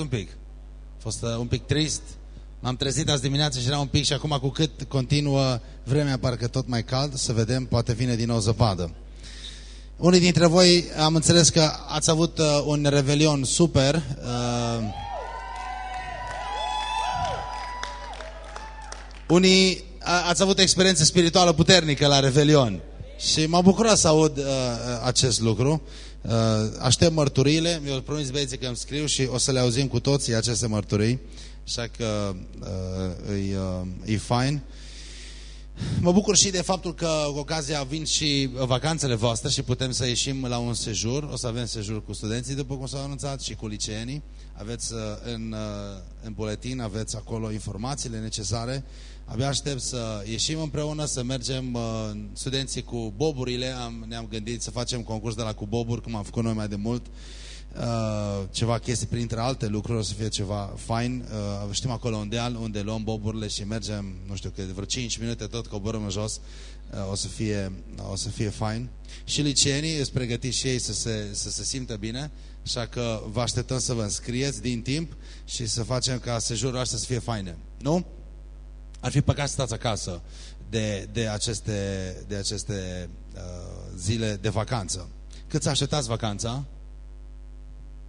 un pic. A fost uh, un pic trist. M-am trezit azi dimineață și era un pic și acum cu cât continuă vremea parcă tot mai cald, să vedem, poate vine din nou zăpadă. Unii dintre voi am înțeles că ați avut uh, un revelion super. Uh, unii a, ați avut experiență spirituală puternică la revelion. Și m-a bucurat să aud uh, uh acest lucru. Uh, aștept mărturiile, mi-au promis băieții că îmi scriu și o să le auzim cu toții aceste mărturii. Așa că uh, e, uh, e fine. Mă bucur și de faptul că cu ocazia vin și vacanțele voastre și putem să ieșim la un sejur. O să avem sejur cu studenții, după cum s-au anunțat, și cu liceenii. Aveți uh, în, uh, în buletin, aveți acolo informațiile necesare. Abia aștept să ieșim împreună, să mergem uh, studenții cu boburile. Am, ne-am gândit să facem concurs de la cu boburi, cum am făcut noi mai de mult. Uh, ceva chestii printre alte lucruri, o să fie ceva fain. Uh, știm acolo un deal unde luăm boburile și mergem, nu știu, că de vreo 5 minute tot coborâm în jos. Uh, o, să fie, o să fie fain. Și liceenii îți pregătiți și ei să se, să se simtă bine, așa că vă așteptăm să vă înscrieți din timp și să facem ca sejurul ăsta să fie faine. Nu? Ar fi păcat să stați acasă de, de aceste, de aceste uh, zile de vacanță. Cât să așteptați vacanța?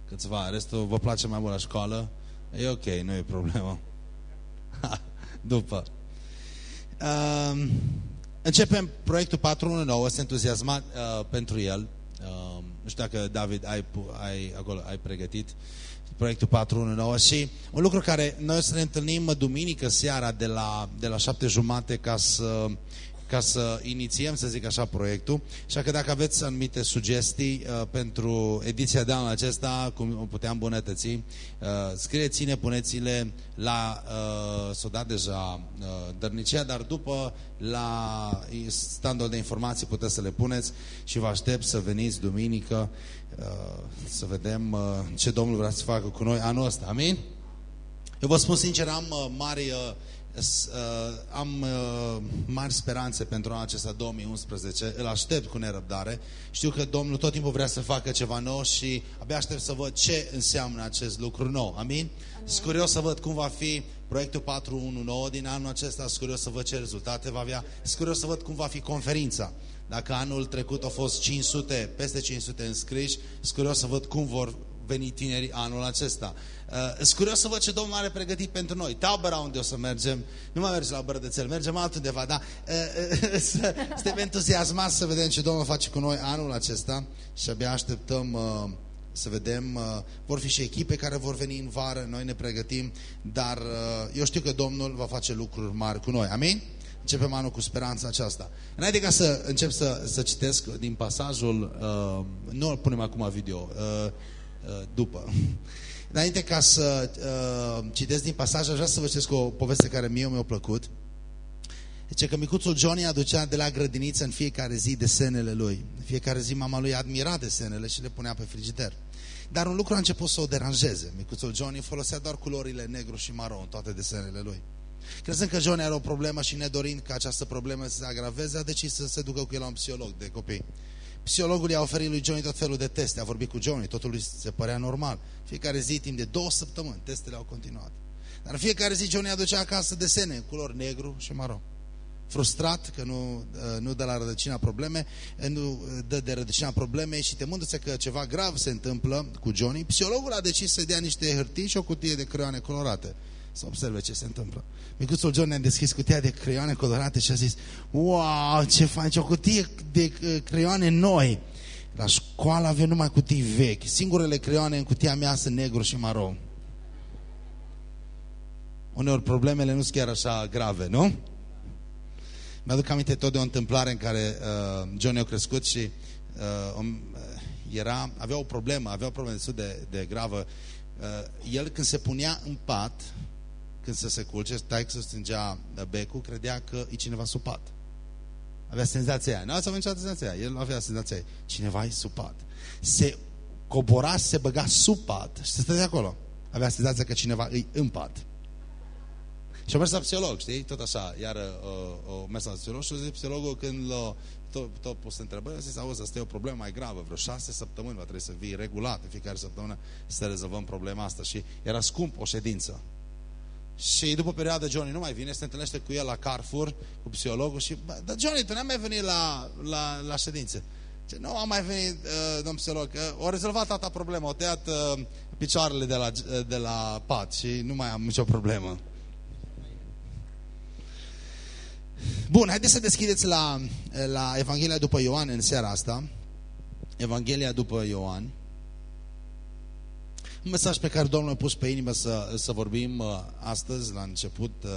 Câțiva, restul vă place mai mult la școală? E ok, nu e problemă. După. Uh, începem proiectul 419, sunt entuziasmat uh, pentru el. Uh, nu știu dacă, David, ai, ai, acolo, ai pregătit proiectul 419 și un lucru care noi o să ne întâlnim duminică seara de la, de la șapte jumate ca să ca să inițiem, să zic așa, proiectul. Așa că dacă aveți anumite sugestii uh, pentru ediția de anul acesta, cum o puteam îmbunătăți, uh, scrieți-ne, puneți-le la, uh, s-o dat deja uh, dărnicia, dar după la standul de informații puteți să le puneți și vă aștept să veniți duminică uh, să vedem uh, ce Domnul vrea să facă cu noi anul ăsta. Amin? Eu vă spun sincer, am uh, mari uh, Uh, am uh, mari speranțe pentru anul acesta 2011, îl aștept cu nerăbdare. Știu că Domnul tot timpul vrea să facă ceva nou și abia aștept să văd ce înseamnă acest lucru nou. Amin? Amin. Sunt curios să văd cum va fi proiectul 419 din anul acesta, sunt curios să văd ce rezultate va avea, sunt curios să văd cum va fi conferința. Dacă anul trecut au fost 500, peste 500 înscriși, sunt curios să văd cum vor veni tinerii anul acesta. Uh, sunt curios să văd ce Domnul are pregătit pentru noi. Tabăra unde o să mergem, nu mai mergem la Bărdățel, mergem altundeva, dar uh, uh, să, suntem entuziasmați să vedem ce Domnul face cu noi anul acesta și abia așteptăm uh, să vedem, uh, vor fi și echipe care vor veni în vară, noi ne pregătim, dar uh, eu știu că Domnul va face lucruri mari cu noi. Amin? Începem anul cu speranța aceasta. Înainte ca să încep să, să citesc din pasajul, uh, nu îl punem acum video, uh, uh, după. Înainte ca să uh, citesc din pasaj, aș vrea să vă citesc o poveste care mie mi-a plăcut. Zice că micuțul Johnny aducea de la grădiniță în fiecare zi desenele lui. În fiecare zi mama lui admira desenele și le punea pe frigider. Dar un lucru a început să o deranjeze. Micuțul Johnny folosea doar culorile negru și maro în toate desenele lui. Crezând că Johnny are o problemă și nedorind ca această problemă să se agraveze, a decis să se ducă cu el la un psiholog de copii. Psihologul i-a oferit lui Johnny tot felul de teste, a vorbit cu Johnny, totul lui se părea normal. Fiecare zi, timp de două săptămâni, testele au continuat. Dar în fiecare zi Johnny aducea acasă desene în culori negru și maro. Frustrat că nu, uh, nu dă la rădăcina probleme, uh, nu uh, dă de rădăcina problemei și temându-se că ceva grav se întâmplă cu Johnny, psihologul a decis să dea niște hârtii și o cutie de creioane colorate să observe ce se întâmplă. Micuțul John ne-a deschis cutia de creioane colorate și a zis, wow, ce faci, o cutie de uh, creioane noi. La școală avem numai cutii vechi. Singurele creioane în cutia mea sunt negru și maro. Uneori problemele nu sunt chiar așa grave, nu? Mi-aduc aminte tot de o întâmplare în care uh, Johnny a crescut și uh, um, era, avea o problemă, avea o problemă destul de, de gravă. Uh, el când se punea în pat, când să se culce, stai să strângea becul, credea că e cineva supat. Avea senzația aia. Nu ați avut niciodată senzația aia. El avea senzația aia. Cineva e supat. Se cobora, se băga sub pat și se stătea acolo. Avea senzația că cineva îi în pat. Și am mers la psiholog, știi? Tot așa, iar uh, o mers la psiholog și a zis psihologul când l-a tot, tot pus întrebări, a zis, auzi, asta e o problemă mai gravă, vreo șase săptămâni va trebui să vii regulat în fiecare săptămână să rezolvăm problema asta. Și era scump o ședință. Și după perioadă Johnny nu mai vine, se întâlnește cu el la Carrefour, cu psihologul și, bă, dar Johnny, tu n-ai mai venit la, la, la ședință. Ce, nu am mai venit, uh, domn psiholog, uh, o rezolvat tata problema, o tăiat uh, picioarele de la, uh, de la pat și nu mai am nicio problemă. Bun, haideți să deschideți la, la Evanghelia după Ioan în seara asta. Evanghelia după Ioan. Un mesaj pe care Domnul a pus pe inimă să, să vorbim uh, astăzi, la început uh,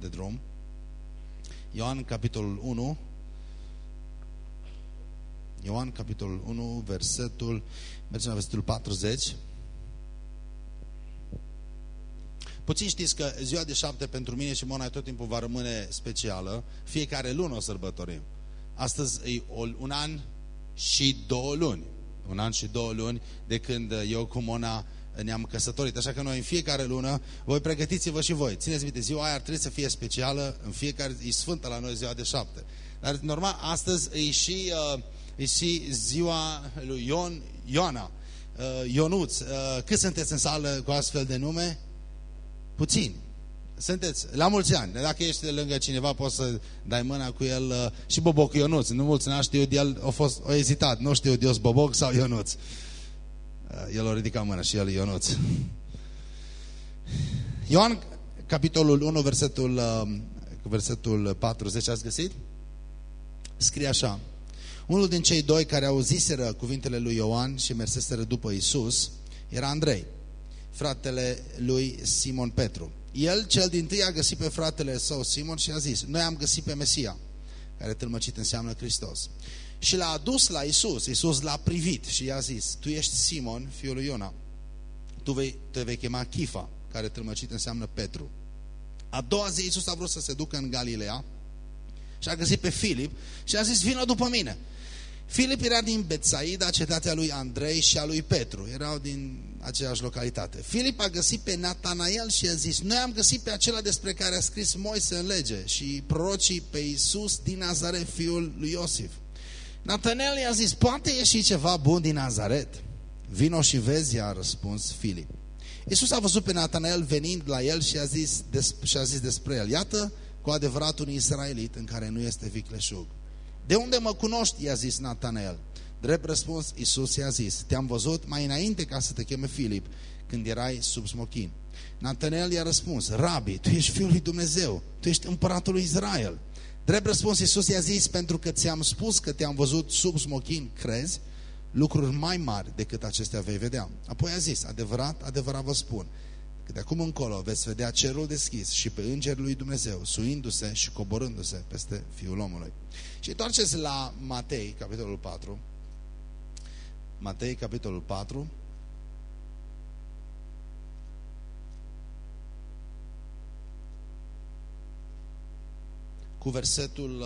de drum. Ioan, capitolul 1. Ioan, capitolul 1, versetul, mergem la versetul 40. Puțin știți că ziua de șapte pentru mine și Mona tot timpul va rămâne specială. Fiecare lună o sărbătorim. Astăzi e un an și două luni. Un an și două luni de când eu cu Mona ne-am căsătorit. Așa că noi în fiecare lună, voi pregătiți-vă și voi. Țineți minte, ziua aia ar trebui să fie specială, în fiecare, e sfântă la noi ziua de șapte. Dar normal, astăzi e și, uh, e și ziua lui Ion, Ioana, uh, Ionuț. Uh, cât sunteți în sală cu astfel de nume? Puțini. Sunteți la mulți ani. Dacă ești de lângă cineva, poți să dai mâna cu el uh, și Boboc Ionuț. Nu mulți n știu de el, a fost o ezitat. Nu știu de Boboc sau Ionuț. Uh, el a ridicat mâna și el Ionuț. Ioan, capitolul 1, versetul, uh, versetul 40, ați găsit? Scrie așa. Unul din cei doi care auziseră cuvintele lui Ioan și merseseră după Isus era Andrei fratele lui Simon Petru. El, cel din tâi, a găsit pe fratele său Simon și a zis, noi am găsit pe Mesia, care tâlmăcit înseamnă Hristos. Și l-a adus la Isus. Isus l-a privit și i-a zis, tu ești Simon, fiul lui Iona. Tu vei, te vei chema Chifa, care tâlmăcit înseamnă Petru. A doua zi Isus a vrut să se ducă în Galileea și a găsit pe Filip și a zis, vină după mine. Filip era din Betsaida, cetatea lui Andrei și a lui Petru. Erau din aceeași localitate. Filip a găsit pe Natanael și a zis, noi am găsit pe acela despre care a scris Moise în lege și prorocii pe Iisus din Nazaret, fiul lui Iosif. Natanael i-a zis, poate ieși ceva bun din Nazaret? Vino și vezi, i-a răspuns Filip. Iisus a văzut pe Natanael venind la el și a zis, des, și a zis despre el, iată cu adevărat un israelit în care nu este vicleșug. De unde mă cunoști? i-a zis Natanael. Drept răspuns, Iisus i-a zis, te-am văzut mai înainte ca să te cheme Filip, când erai sub smochin. Natanael i-a răspuns, Rabi, tu ești Fiul lui Dumnezeu, tu ești împăratul lui Israel. Drept răspuns, Iisus i-a zis, pentru că ți-am spus că te-am văzut sub smochin, crezi? Lucruri mai mari decât acestea vei vedea. Apoi a zis, adevărat, adevărat vă spun, că de acum încolo veți vedea cerul deschis și pe îngerul lui Dumnezeu suindu-se și coborându-se peste Fiul omului. Și întoarceți la Matei, capitolul 4, Matei, capitolul 4. Cu versetul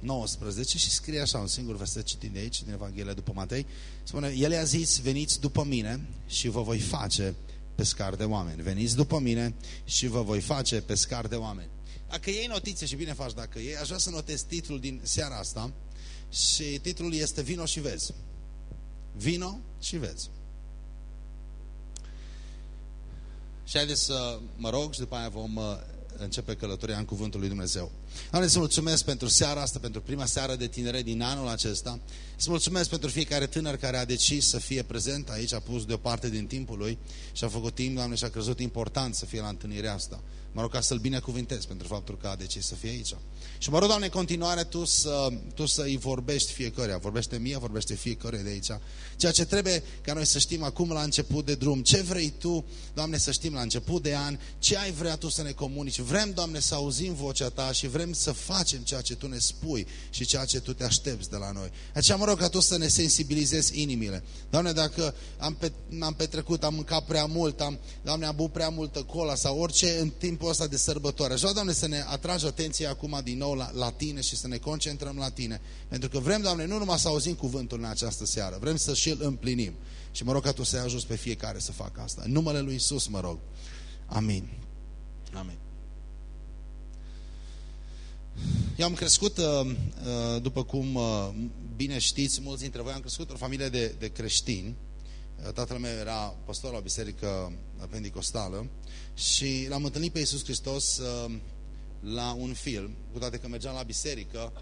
19 um, și scrie așa un singur verset citit de aici, din Evanghelia după Matei. Spune, El i-a zis, veniți după mine și vă voi face pescar de oameni. Veniți după mine și vă voi face pescar de oameni. Dacă iei notițe și bine faci dacă iei, aș vrea să notez titlul din seara asta și titlul este Vino și vezi. Vino și vezi. Și haideți să mă rog și după aia vom uh, începe călătoria în Cuvântul lui Dumnezeu. Doamne, să mulțumesc pentru seara asta, pentru prima seară de tinere din anul acesta. Să mulțumesc pentru fiecare tânăr care a decis să fie prezent aici, a pus deoparte din timpul lui și a făcut timp, Doamne, și a crezut important să fie la întâlnirea asta. Mă rog ca să-l binecuvintez pentru faptul că a decis să fie aici. Și mă rog, Doamne, în continuare Tu să, tu să-i vorbești fiecăruia. Vorbește mie, vorbește fiecare de aici. Ceea ce trebuie ca noi să știm acum la început de drum. Ce vrei Tu, Doamne, să știm la început de an? Ce ai vrea Tu să ne comunici? Vrem, Doamne, să auzim vocea Ta și vrem să facem ceea ce Tu ne spui și ceea ce Tu te aștepți de la noi. Aceea mă rog ca Tu să ne sensibilizezi inimile. Doamne, dacă am, pe, am petrecut, am mâncat prea mult, am, Doamne, am băut prea multă cola sau orice în timpul ăsta de sărbătoare. Așa, Doamne, să ne atragi atenția acum din nou la, la Tine și să ne concentrăm la Tine. Pentru că vrem, Doamne, nu numai să auzim cuvântul în această seară, vrem să și-l împlinim. Și mă rog ca Tu să-i ajuți pe fiecare să facă asta. În numele Lui Isus, mă rog. Amin. Amin. Eu am crescut, uh, uh, după cum uh, bine știți, mulți dintre voi, am crescut o familie de, de creștini. Tatăl meu era pastor la biserică pentecostală și l-am întâlnit pe Iisus Hristos la un film, cu toate că mergeam la biserică,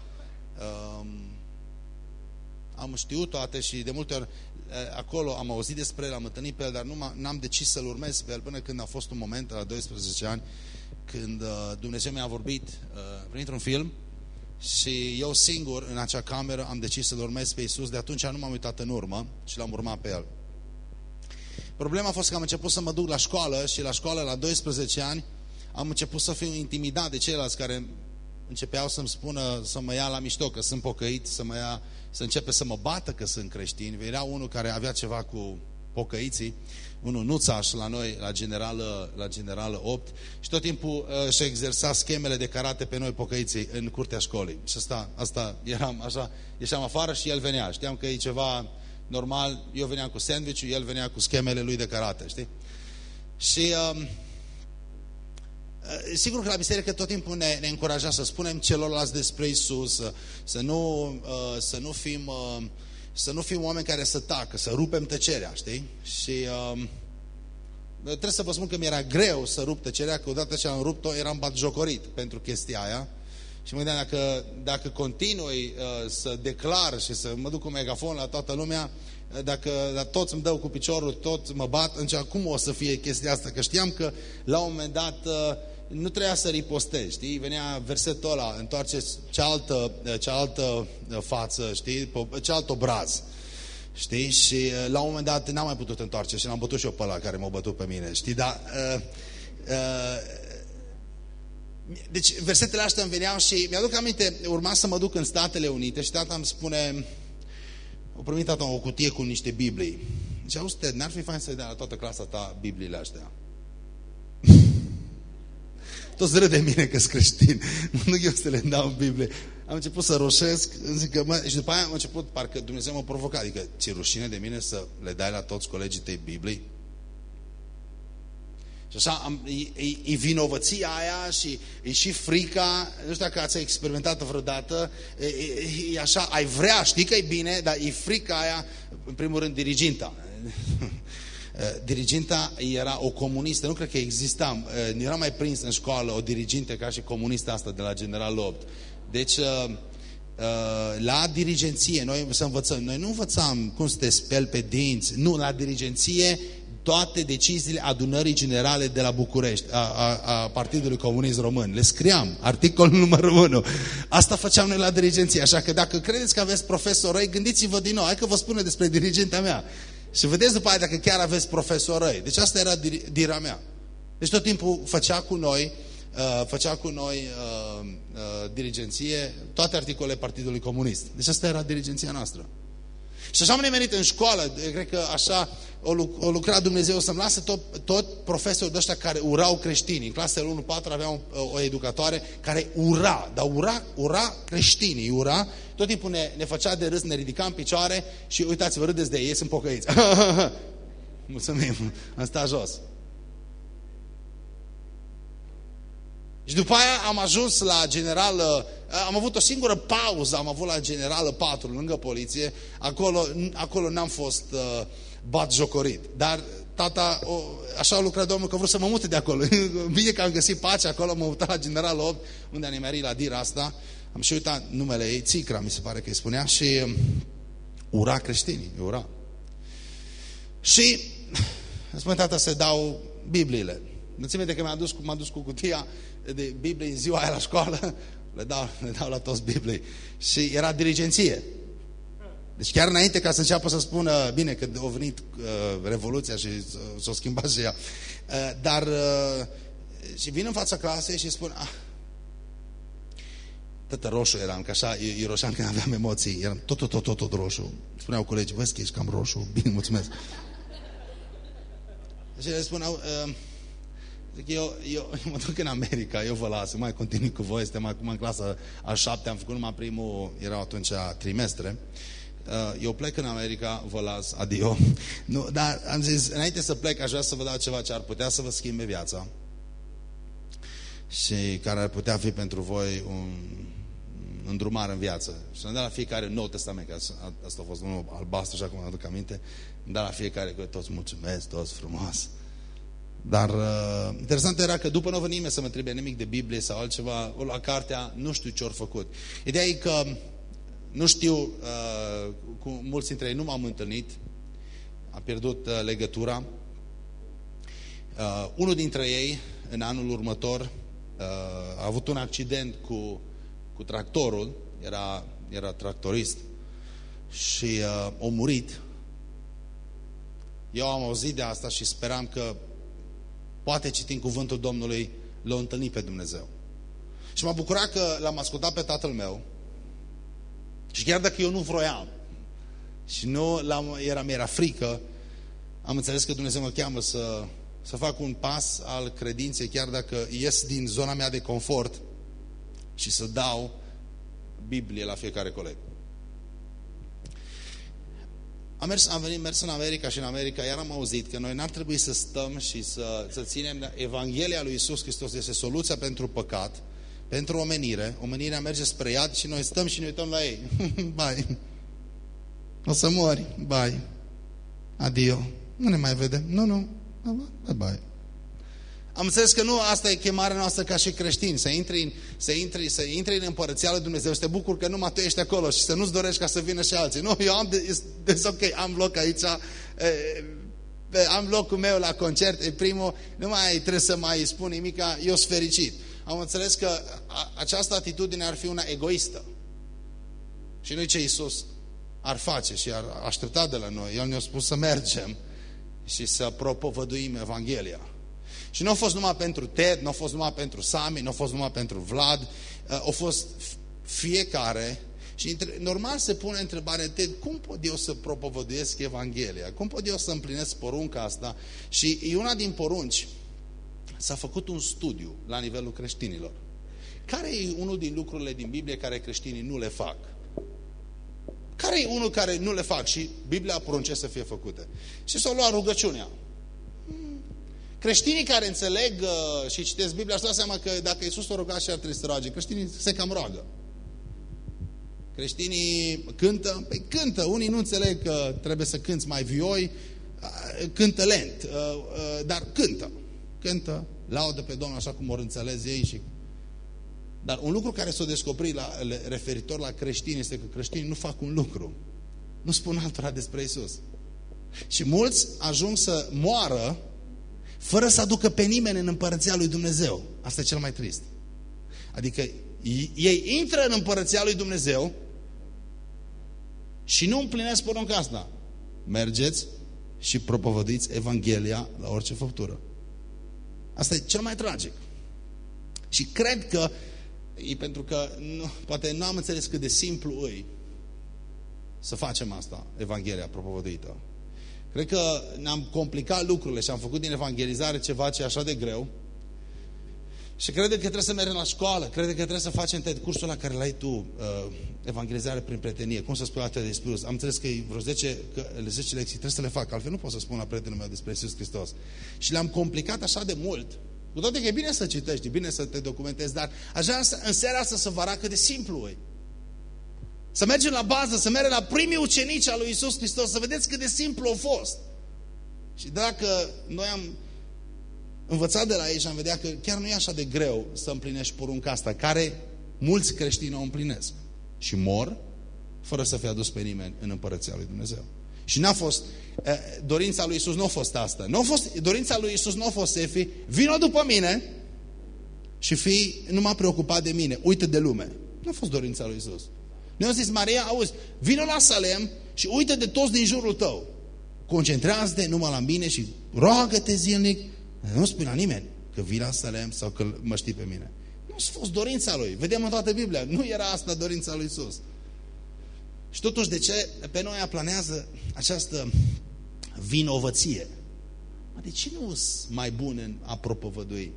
um, am știut toate și de multe ori acolo am auzit despre el, am întâlnit pe el, dar nu am decis să-l urmez pe el până când a fost un moment, la 12 ani, când Dumnezeu mi-a vorbit printr-un film și eu singur în acea cameră am decis să-L urmez pe Iisus, de atunci nu m-am uitat în urmă și l-am urmat pe El. Problema a fost că am început să mă duc la școală și la școală la 12 ani am început să fiu intimidat de ceilalți care începeau să-mi spună să mă ia la mișto, că sunt pocăit, să mă ia, să începe să mă bată că sunt creștin. Era unul care avea ceva cu pocăiții, unul nuțaș la noi, la generală, la generală 8, și tot timpul uh, și exersa schemele de karate pe noi pocăiții în curtea școlii. Și asta, asta eram așa, ieșeam afară și el venea. Știam că e ceva normal, eu veneam cu sandwich el venea cu schemele lui de karate, știi? Și uh, sigur că la biserică tot timpul ne, ne încuraja să spunem celorlalți despre Isus, să, să, nu, uh, să nu fim... Uh, să nu fim oameni care să tacă, să rupem tăcerea, știi? Și uh, trebuie să vă spun că mi-era greu să rup tăcerea, că odată ce am rupt-o eram batjocorit pentru chestia aia. Și mă gândeam dacă, dacă continui uh, să declar și să mă duc cu megafon la toată lumea, uh, dacă la toți îmi dau cu piciorul, toți mă bat, atunci cum o să fie chestia asta? Că știam că la un moment dat uh, nu trebuia să ripostezi, știi? Venea versetul ăla, întoarce cealaltă, cealaltă față, știi? Cealaltă obraz. Știi? Și uh, la un moment dat n-am mai putut întoarce și l-am bătut și eu pe ăla care m-a bătut pe mine. Știi? Dar... Uh, uh, deci versetele astea îmi veneau și mi-aduc aminte, urma să mă duc în Statele Unite și tata îmi spune, o primit tata o cutie cu niște Biblii. Deci, auzi, n-ar fi fain să dea la toată clasa ta Bibliile astea. Toți râd de mine că sunt creștin. Mă duc eu să le dau în Biblie. Am început să roșesc, zic că, mă, și după aia am început, parcă Dumnezeu mă provoca, adică ți rușine de mine să le dai la toți colegii tăi Biblii? Și așa, am, e, e, e vinovăția aia și e și frica, nu știu dacă ați experimentat vreodată, e, e, e așa, ai vrea, știi că e bine, dar e frica aia, în primul rând, diriginta. Eh, diriginta era o comunistă, nu cred că exista, eh, era mai prins în școală o diriginte ca și comunistă asta de la General 8. Deci, eh, la dirigenție, noi să învățăm, noi nu învățam cum să te speli pe dinți, nu, la dirigenție toate deciziile adunării generale de la București, a, a, a Partidului Comunist Român. Le scriam, articolul numărul 1. Asta făceam noi la dirigenție, așa că dacă credeți că aveți profesor răi, gândiți-vă din nou, hai că vă spune despre dirigenta mea. Și vedeți după aia dacă chiar aveți profesori răi. Deci asta era dira mea. Deci tot timpul făcea cu noi, uh, făcea cu noi uh, uh, dirigenție toate articolele Partidului Comunist. Deci asta era dirigenția noastră. Și așa am nemenit în școală, cred că așa o, o lucra Dumnezeu să-mi lasă tot, tot profesorul de ăștia care urau creștinii. În clasele 1-4 aveam o, o educatoare care ura, dar ura, ura creștinii, ura, tot timpul ne, ne făcea de râs, ne ridica în picioare și uitați-vă, râdeți de ei, sunt pocăiți. Mulțumim, am stat jos. Și după aia am ajuns la generală, am avut o singură pauză, am avut la generală 4, lângă poliție, acolo, acolo n-am fost uh, bat jocorit. Dar tata, o, așa a lucrat Domnul că vreau să mă mute de acolo. Bine că am găsit pace acolo, m-am mutat la general 8, unde am nimerit la dira asta. Am și uitat numele ei, Țicra, mi se pare că îi spunea, și um, ura creștinii, ura. Și spune tata să dau Bibliile. Nu ți minte că m-am dus, dus cu cutia de Biblie în ziua aia la școală? Le dau, le dau la toți Biblie. Și era dirigenție. Deci chiar înainte ca să înceapă să spună, bine, că a venit uh, Revoluția și s-a schimbat și ea, uh, dar uh, și vin în fața clasei și spun, ah, tătă roșu eram, că așa, eu, eu roșeam când aveam emoții, eram tot, tot, tot, tot, tot roșu. Spuneau colegii, vezi că ești cam roșu, bine, mulțumesc. Și le spuneau, uh, Zic, eu, eu, eu mă duc în America, eu vă las, mai continui cu voi, suntem acum în clasa a șapte, am făcut numai primul, erau atunci trimestre, uh, eu plec în America, vă las, adio. Nu, dar am zis, înainte să plec, aș vrea să vă dau ceva ce ar putea să vă schimbe viața și care ar putea fi pentru voi un îndrumare în viață. Și am dat la fiecare nou testament, că asta a fost unul albastru, așa cum mă aduc aminte, am dat la fiecare că toți mulțumesc, toți frumos. Dar uh, interesant era că după nu a nimeni să mă trebuie nimic de Biblie sau altceva, la cartea, nu știu ce ori făcut. Ideea e că nu știu, uh, cu mulți dintre ei nu m-am întâlnit, am pierdut uh, legătura. Uh, unul dintre ei, în anul următor, uh, a avut un accident cu, cu tractorul, era, era tractorist, și uh, a murit. Eu am auzit de asta și speram că poate citind cuvântul Domnului, l-a întâlnit pe Dumnezeu. Și m-a bucurat că l-am ascultat pe tatăl meu și chiar dacă eu nu vroiam și nu era, mi-era frică, am înțeles că Dumnezeu mă cheamă să, să fac un pas al credinței, chiar dacă ies din zona mea de confort și să dau Biblie la fiecare coleg. Am mers, am venit, mers în America și în America iar am auzit că noi n-ar trebui să stăm și să, să ținem Evanghelia lui Isus Hristos este soluția pentru păcat, pentru omenire. Omenirea merge spre iad și noi stăm și ne uităm la ei. Bai. O să mori. Bai. Adio. Nu ne mai vedem. Nu, nu. Bye, bye. Am înțeles că nu asta e chemarea noastră ca și creștini, să intri în, să intri, să intri în împărăția lui Dumnezeu și te bucur că numai tu ești acolo și să nu-ți dorești ca să vină și alții. Nu, eu am, de, ok, am loc aici, e, am locul meu la concert, e primul, nu mai trebuie să mai spun nimic, eu sunt fericit. Am înțeles că a, această atitudine ar fi una egoistă. Și nu ce Iisus ar face și ar aștepta de la noi. El ne-a spus să mergem și să propovăduim Evanghelia. Și nu a fost numai pentru Ted, nu a fost numai pentru Sami, nu a fost numai pentru Vlad, uh, a fost fiecare și normal se pune întrebarea, Ted, cum pot eu să propovăduiesc Evanghelia? Cum pot eu să împlinesc porunca asta? Și e una din porunci. S-a făcut un studiu la nivelul creștinilor. Care e unul din lucrurile din Biblie care creștinii nu le fac? Care e unul care nu le fac și Biblia porunce să fie făcute? Și s-a luat rugăciunea. Creștinii care înțeleg uh, și citesc Biblia, își dau seama că dacă Iisus o ruga și ar trebui să roage, creștinii se cam roagă. Creștinii cântă, păi cântă, unii nu înțeleg că trebuie să cânți mai vioi, uh, cântă lent, uh, dar cântă. Cântă, laudă pe Domnul așa cum o înțeles ei și dar un lucru care s-a descoperit la, referitor la creștini este că creștinii nu fac un lucru. Nu spun altora despre Isus. Și mulți ajung să moară fără să aducă pe nimeni în împărăția lui Dumnezeu. Asta e cel mai trist. Adică ei intră în împărăția lui Dumnezeu și nu împlinesc porunca asta. Mergeți și propovăduiți Evanghelia la orice făptură. Asta e cel mai tragic. Și cred că e pentru că nu, poate nu am înțeles cât de simplu îi să facem asta, Evanghelia propovăduită. Cred că ne-am complicat lucrurile și am făcut din evangelizare ceva ce e așa de greu. Și cred că trebuie să mergem la școală, cred că trebuie să facem TED cursul la care l-ai tu, uh, evangelizare prin prietenie. Cum să spui atât de Iisus? Am înțeles că vreo 10, că 10 lecții trebuie să le fac, altfel nu pot să spun la prietenul meu despre Iisus Hristos. Și le-am complicat așa de mult, cu toate că e bine să citești, e bine să te documentezi, dar aș vrea în seara asta să vă arăt cât de simplu e. Să mergem la bază, să mergem la primii ucenici al lui Isus Hristos, să vedeți cât de simplu a fost. Și dacă noi am învățat de la ei și am vedea că chiar nu e așa de greu să împlinești porunca asta, care mulți creștini o împlinesc și mor fără să fie adus pe nimeni în împărăția lui Dumnezeu. Și n-a fost, dorința lui Isus nu a fost asta. Nu a fost, dorința lui Isus nu a fost să fie, vină după mine și fii numai preocupat de mine, uite de lume. Nu a fost dorința lui Isus. Ne-a zis Maria, auzi, vină la Salem și uite de toți din jurul tău. Concentrează-te numai la mine și roagă-te zilnic. Nu spui la nimeni că vii la Salem sau că mă știi pe mine. Nu a fost dorința lui. Vedem în toată Biblia. Nu era asta dorința lui Isus. Și totuși, de ce pe noi aplanează această vinovăție? De ce nu sunt mai bun în a propovădui?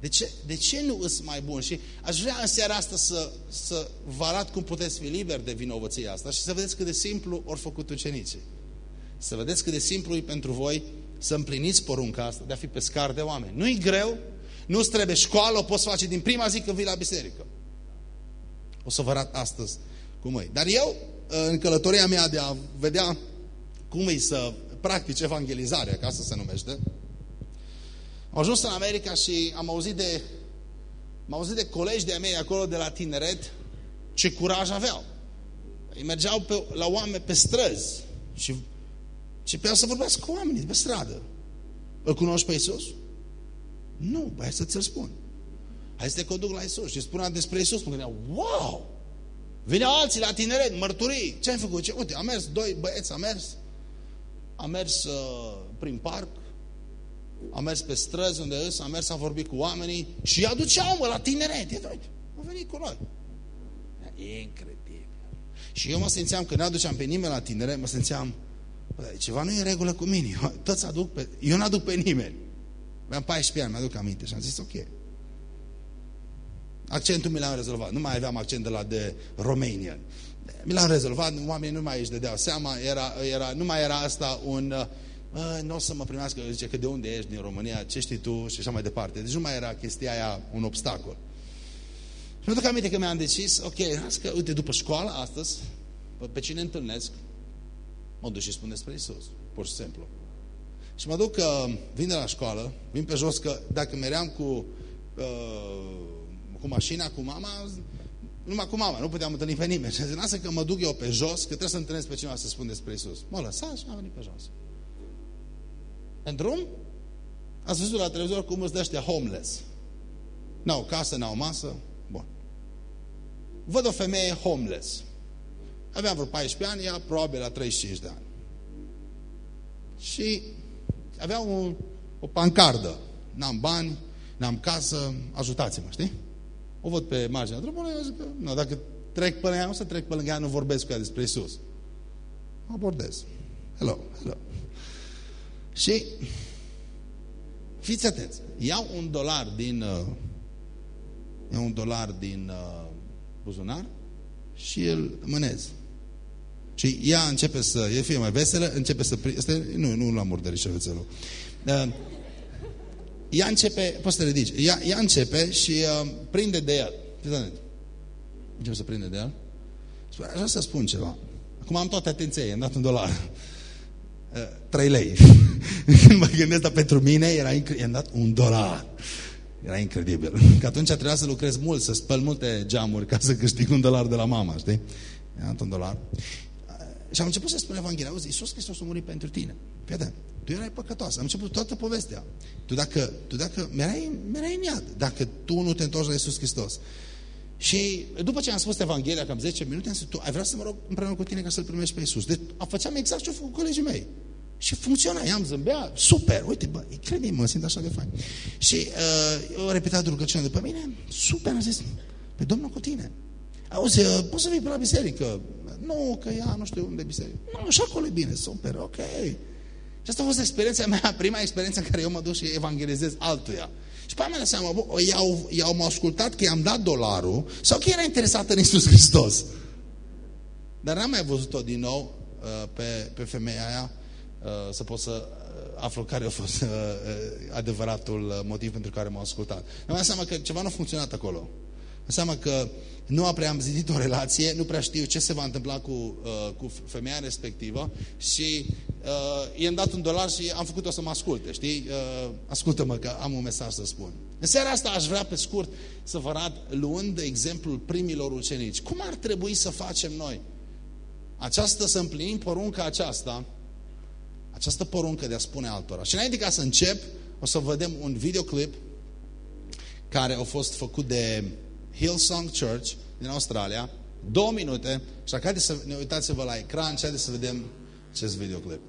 De ce, de ce nu îs mai bun? Și aș vrea în seara asta să, să vă arăt cum puteți fi liberi de vinovăția asta și să vedeți cât de simplu ori făcut ucenicii. Să vedeți cât de simplu e pentru voi să împliniți porunca asta de a fi pescar de oameni. Nu-i greu, nu-ți trebuie școală, o poți face din prima zi când vii la biserică. O să vă arăt astăzi cum e. Dar eu, în călătoria mea de a vedea cum e să practici evangelizarea, ca să se numește, am ajuns în America și am auzit de, am auzit de colegi de-a mei acolo de la tineret ce curaj aveau. Ei mergeau pe, la oameni pe străzi și începeau să vorbească cu oamenii pe stradă. Îl cunoști pe Iisus? Nu, hai să ți-l spun. Hai să te conduc la Iisus. Și spunea despre Iisus, mă gândeam, wow! Veneau alții la tineret, mărturii. Ce ai făcut? Ce? Uite, am mers, doi băieți, am mers. Am mers uh, prin parc, am mers pe străzi unde îs, am mers, am vorbit cu oamenii și îi aduceau, mă, la tineret. Uite, uite, au venit cu noi. E incredibil. Și eu mă simțeam, când ne aduceam pe nimeni la tineret, mă simțeam, bă, ceva nu e în regulă cu mine. Eu, toți aduc pe, eu nu aduc pe nimeni. Aveam 14 ani, mi-aduc aminte și am zis, ok. Accentul mi l-am rezolvat. Nu mai aveam accent de la de Romanian. Mi l-am rezolvat, oamenii nu mai își dădeau seama, era, era, nu mai era asta un... Uh, nu o să mă primească, zice că de unde ești, din România, ce știi tu și așa mai departe. Deci nu mai era chestia aia un obstacol. Și mi-aduc aminte că mi-am decis, ok, că, uite, după școală, astăzi, pe cine întâlnesc, mă duc și spun despre Isus, pur și simplu. Și mă duc, uh, vin de la școală, vin pe jos, că dacă meream cu, uh, cu mașina, cu mama, numai cu mama, nu puteam întâlni pe nimeni. Și zis, că mă duc eu pe jos, că trebuie să întâlnesc pe cineva să spun despre Isus. Mă lăsa și am venit pe jos. În drum, ați văzut la televizor cum îți ăștia homeless. N-au casă, n-au masă. Bun. Văd o femeie homeless. Avea vreo 14 ani, ea probabil la 35 de ani. Și avea o, o pancardă. N-am bani, n-am casă, ajutați-mă, știi? O văd pe marginea drumului, eu zic că, nu, dacă trec pe ea, nu să trec pe lângă ea, nu vorbesc cu ea despre Isus. Abordez. Hello, hello. Și fiți atenți, iau un dolar din uh, iau un dolar din uh, buzunar și îl mânez. Și ea începe să, e fie mai veselă, începe să, este, nu, nu la murdări șervețelul. Uh, ea începe, poți să te ridici, ea, ea începe și uh, prinde de el. Începe să prinde de el. Spune, aș să spun ceva. Acum am toată atenția, i-am dat un dolar. Uh, 3 lei. Când mă gândesc, dar pentru mine era i-am dat un dolar. Era incredibil. Că atunci trebuia să lucrez mult, să spăl multe geamuri ca să câștig un dolar de la mama, știi? I-am dat un dolar. Și am început să spun Evanghelia, auzi, Iisus Hristos a murit pentru tine. Fii tu erai păcătos. Am început toată povestea. Tu dacă, tu dacă erai, erai în iad, dacă tu nu te întorci la Iisus Hristos. Și după ce am spus Evanghelia, cam 10 minute, am zis, tu ai vrea să mă rog împreună cu tine ca să-L primești pe Iisus. Deci făceam exact ce au făcut colegii mei. Și funcționa, i-am zâmbea, super, uite, bă, crede mă simt așa de fain. Și uh, eu repetat rugăciunea după mine, super, am zis, pe Domnul cu tine. Auzi, uh, poți să vii pe la biserică? Nu, că ea nu știu unde e biserică. Nu, și acolo e bine, super, ok. Și asta a fost experiența mea, prima experiență în care eu mă duc și evangelizez altuia. Și pe mea seama, i-au, i-au ascultat că i-am dat dolarul sau că era interesat în Iisus Hristos. Dar n-am mai văzut-o din nou uh, pe, pe femeia aia uh, să pot să uh, aflu care a fost adevăratul motiv pentru care m-au ascultat. Mi-am seama că ceva nu a funcționat acolo. Înseamnă că nu a prea am zidit o relație, nu prea știu ce se va întâmpla cu, uh, cu femeia respectivă și uh, i-am dat un dolar și am făcut-o să mă asculte, știi? Uh, Ascultă-mă că am un mesaj să spun. În seara asta aș vrea pe scurt să vă arăt, luând exemplul primilor ucenici, cum ar trebui să facem noi? Această, să împlinim porunca aceasta, această poruncă de a spune altora. Și înainte ca să încep, o să vedem un videoclip care a fost făcut de Hillsong Church din Australia, două minute, și dacă să ne uitați-vă la ecran și haideți să vedem acest videoclip.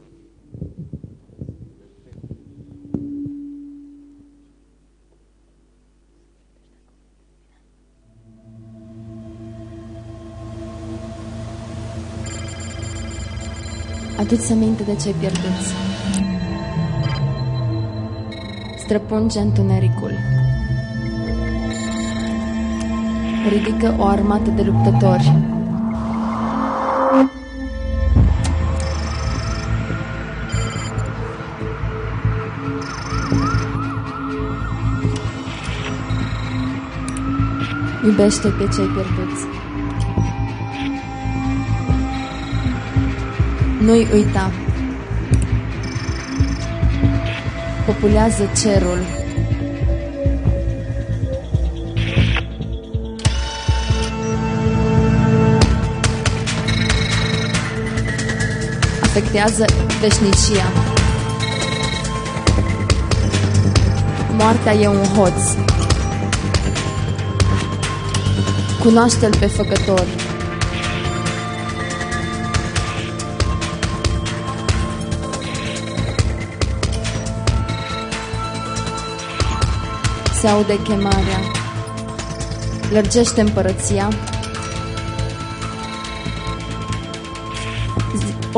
Aduți aminte de ce ai pierdut. Străpunge întunericul ridică o armată de luptători. Iubește pe cei pierduți. Nu-i uita. Populează cerul. Afectează veșnicia. Moartea e un hoț. Cunoaște-L pe Făcător. Se aude chemarea. Lărgește împărăția.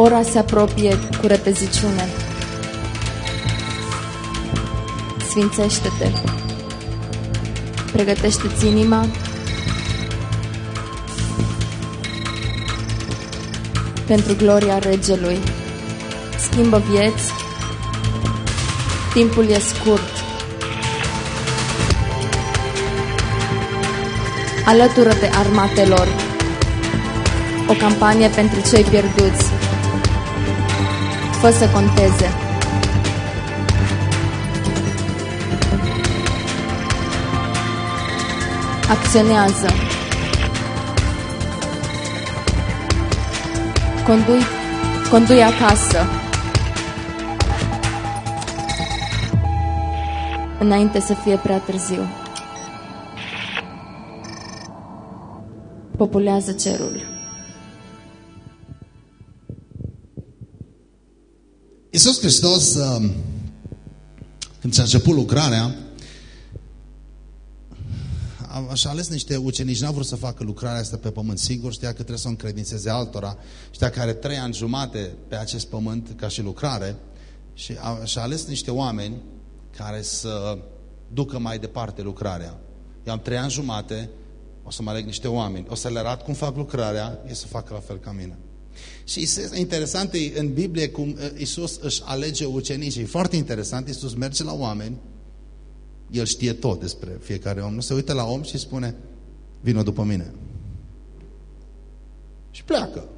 Ora se apropie cu repeziciune. Sfințește-te. Pregătește-ți inima pentru gloria regelui. Schimbă vieți. Timpul e scurt. Alătură-te armatelor. O campanie pentru cei pierduți. Fă să conteze. Acționează. Condui, condui acasă. Înainte să fie prea târziu. Populează cerul. Iisus Hristos, um, când și-a început lucrarea, a- și-a ales niște ucenici, n-a vrut să facă lucrarea asta pe pământ singur, știa că trebuie să o încredințeze altora, știa că are trei ani jumate pe acest pământ ca și lucrare și a, și-a ales niște oameni care să ducă mai departe lucrarea. Eu am trei ani jumate, o să mă aleg niște oameni, o să le arăt cum fac lucrarea, ei să facă la fel ca mine. Și este interesant e în Biblie cum uh, Isus își alege ucenicii. Foarte interesant, Isus merge la oameni, El știe tot despre fiecare om. Nu se uită la om și spune, vină după mine. Și pleacă.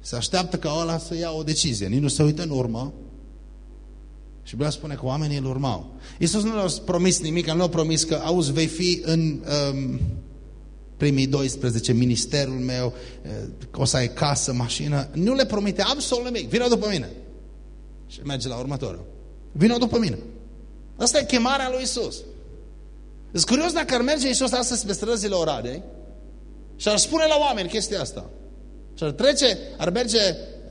Se așteaptă ca ăla să ia o decizie. Nici nu se uită în urmă. Și Biblia spune că oamenii îl urmau. Iisus nu le-a promis nimic, nu le-a promis că, auzi, vei fi în um, primii 12 ministerul meu, eh, o să ai casă, mașină. Nu le promite absolut nimic. Vină după mine. Și merge la următorul. Vină după mine. Asta e chemarea lui Isus. Sunt curios dacă ar merge Isus astăzi pe străzile Oradei și ar spune la oameni chestia asta. Și ar trece, ar merge,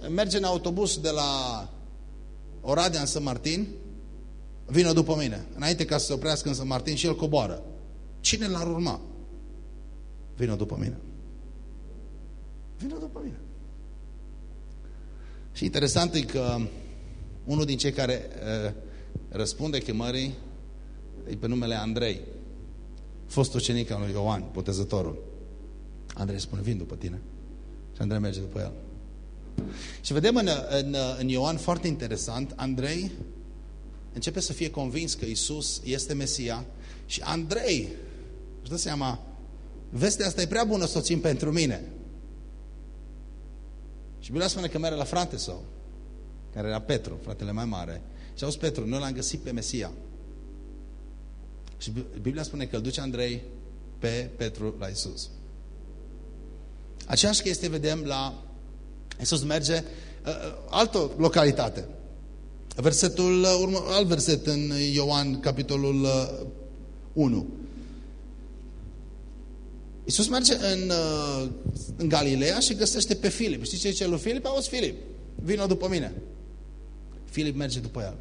merge în autobuz de la Oradea în San Martin, vină după mine. Înainte ca să se oprească în San Martin și el coboară. Cine l-ar urma? Vină după mine. Vină după mine. Și interesant e că unul din cei care uh, răspunde chemării e pe numele Andrei. Fost ucenic al lui Ioan, botezătorul. Andrei spune, vin după tine. Și Andrei merge după el. Și vedem în, în, în Ioan foarte interesant, Andrei începe să fie convins că Isus este Mesia și Andrei își dă seama, vestea asta e prea bună să o țin pentru mine. Și Biblia spune că merge la frate său, care era Petru, fratele mai mare. Și auzi, Petru, noi l-am găsit pe Mesia. Și Biblia spune că îl duce Andrei pe Petru la Isus. Aceeași chestie vedem la Isus merge uh, altă localitate. Versetul, uh, urmă, alt verset în Ioan, capitolul uh, 1. Iisus merge în, uh, în Galileea și găsește pe Filip. Știți ce zice lui Filip? Auzi, Filip, vină după mine. Filip merge după el.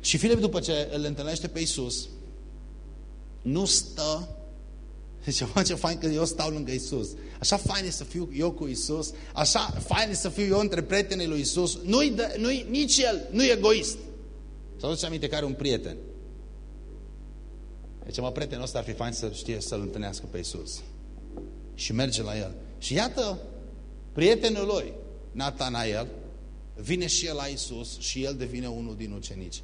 Și Filip, după ce îl întâlnește pe Iisus, nu stă Zice, mă, ce fain că eu stau lângă Isus. Așa fain e să fiu eu cu Isus. Așa fain e să fiu eu între prietenii lui Isus. Nu-i, nu-i nici el, nu e egoist. Să aduce aminte că are un prieten. Deci, mă, prietenul ăsta ar fi fain să știe să-L întâlnească pe Iisus. Și merge la el. Și iată, prietenul lui, Natanael, vine și el la Iisus și el devine unul din ucenici.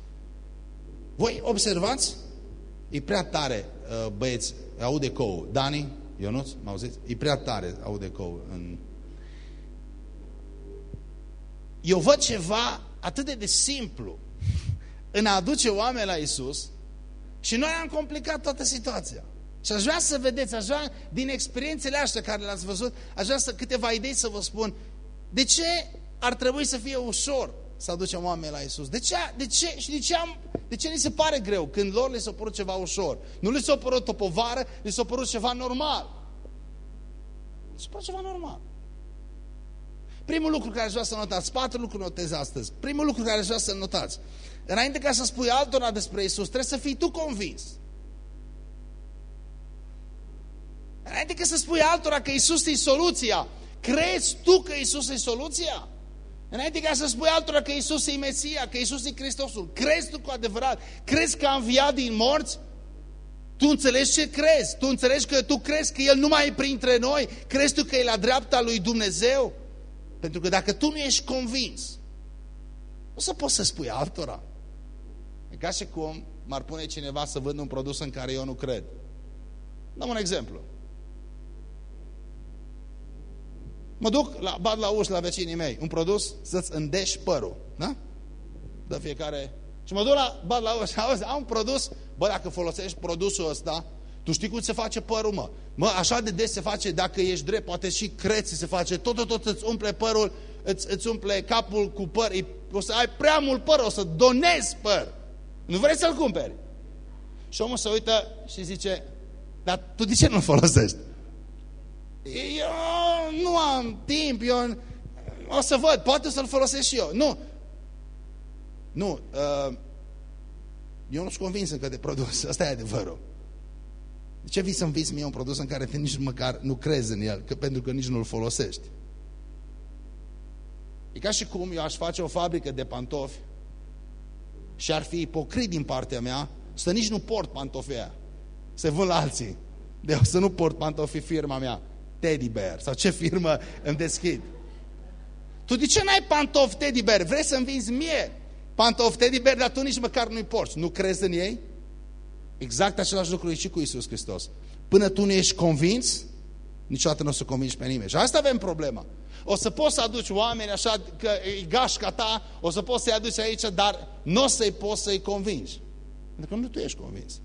Voi observați? E prea tare, uh, băieți, aude cou. Dani, Ionuț, mă auziți? E prea tare, aude cou. În... Eu văd ceva atât de, de simplu în a aduce oameni la Isus și noi am complicat toată situația. Și aș vrea să vedeți, aș vrea, din experiențele astea care le-ați văzut, aș vrea să câteva idei să vă spun. De ce ar trebui să fie ușor să aducem oameni la Isus? De ce, de ce, și de ce, am, de ce ni se pare greu când lor le s-a părut ceva ușor? Nu li s-a părut o povară, li s-a părut ceva normal. Li s-a părut ceva normal. Primul lucru care aș vrea să notați, patru lucruri notez astăzi. Primul lucru care aș vrea să notați. Înainte ca să spui altora despre Isus, trebuie să fii tu convins. Înainte ca să spui altora că Isus e soluția, crezi tu că Isus e soluția? Înainte ca să spui altora că Isus e Mesia, că Isus e Hristosul, crezi tu cu adevărat? Crezi că a înviat din morți? Tu înțelegi ce crezi? Tu înțelegi că tu crezi că El nu mai e printre noi? Crezi tu că e la dreapta lui Dumnezeu? Pentru că dacă tu nu ești convins, o să poți să spui altora. E ca și cum m-ar pune cineva să vând un produs în care eu nu cred. Dăm un exemplu. Mă duc, la, bat la ușă la vecinii mei, un produs să-ți îndeși părul. Da? De fiecare... Și mă duc la, bat la ușă, auzi, am un produs, bă, dacă folosești produsul ăsta, tu știi cum se face părul, mă? Mă, așa de des se face, dacă ești drept, poate și creți se face, tot, tot, tot îți umple părul, îți, îți umple capul cu păr, o să ai prea mult păr, o să donezi păr. Nu vrei să-l cumperi. Și omul se uită și zice, dar tu de ce nu-l folosești? Eu nu am timp, eu o să văd, poate să-l folosesc și eu. Nu. Nu. Uh, eu nu sunt convins încă de produs. Asta e adevărul. De ce vii să-mi viți mie un produs în care te nici măcar nu crezi în el? Că, pentru că nici nu-l folosești. E ca și cum eu aș face o fabrică de pantofi și ar fi ipocrit din partea mea să nici nu port pantofii aia. Să vând la alții. De să nu port pantofii firma mea. Teddy Bear. Sau ce firmă îmi deschid. Tu de ce n-ai pantofi Teddy Bear? Vrei să-mi vinzi mie pantofi Teddy Bear, dar tu nici măcar nu-i porți. Nu crezi în ei? Exact același lucru e și cu Isus Hristos. Până tu nu ești convins, niciodată nu o să convingi pe nimeni. Și asta avem problema. O să poți să aduci oameni așa, că e gașca ta, o să poți să-i aduci aici, dar nu o să-i poți să-i convingi. Pentru că nu tu ești convins.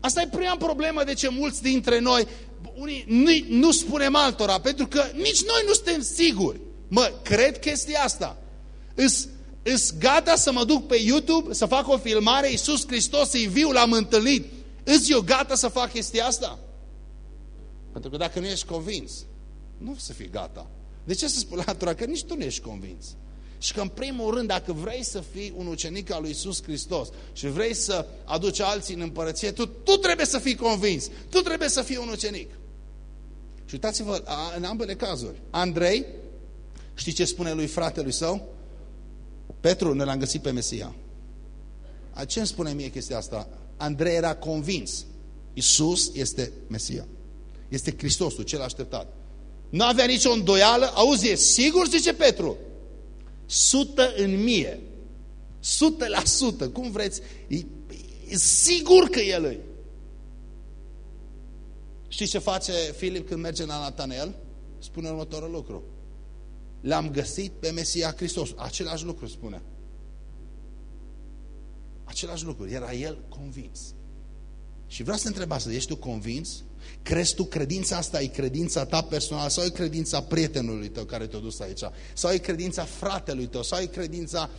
Asta e prima problemă de ce mulți dintre noi, unii nu, nu spunem altora, pentru că nici noi nu suntem siguri. Mă, cred chestia asta. Îs, îs gata să mă duc pe YouTube, să fac o filmare, Iisus Hristos e viu, l-am întâlnit. Îs eu gata să fac chestia asta? Pentru că dacă nu ești convins, nu o să fii gata. De ce să spui la altora? Că nici tu nu ești convins. Și că în primul rând, dacă vrei să fii un ucenic al lui Iisus Hristos și vrei să aduci alții în împărăție, tu, tu trebuie să fii convins. Tu trebuie să fii un ucenic. Și uitați-vă în ambele cazuri. Andrei, știi ce spune lui fratelui său? Petru, ne l-am găsit pe Mesia. A ce îmi spune mie chestia asta? Andrei era convins. Iisus este Mesia. Este Hristosul, cel așteptat. Nu avea nicio îndoială. Auzi, e sigur, zice Petru. Sută în mie. Sută la sută. Cum vreți? E, e sigur că el e. Știți ce face Filip când merge la Natanel? Spune următorul lucru. L-am găsit pe Mesia Hristos. Același lucru spune. Același lucru. Era el convins. Și vreau să întreb asta. Ești tu convins? Crezi tu credința asta e credința ta personală sau e credința prietenului tău care te-a dus aici? Sau e credința fratelui tău? Sau e credința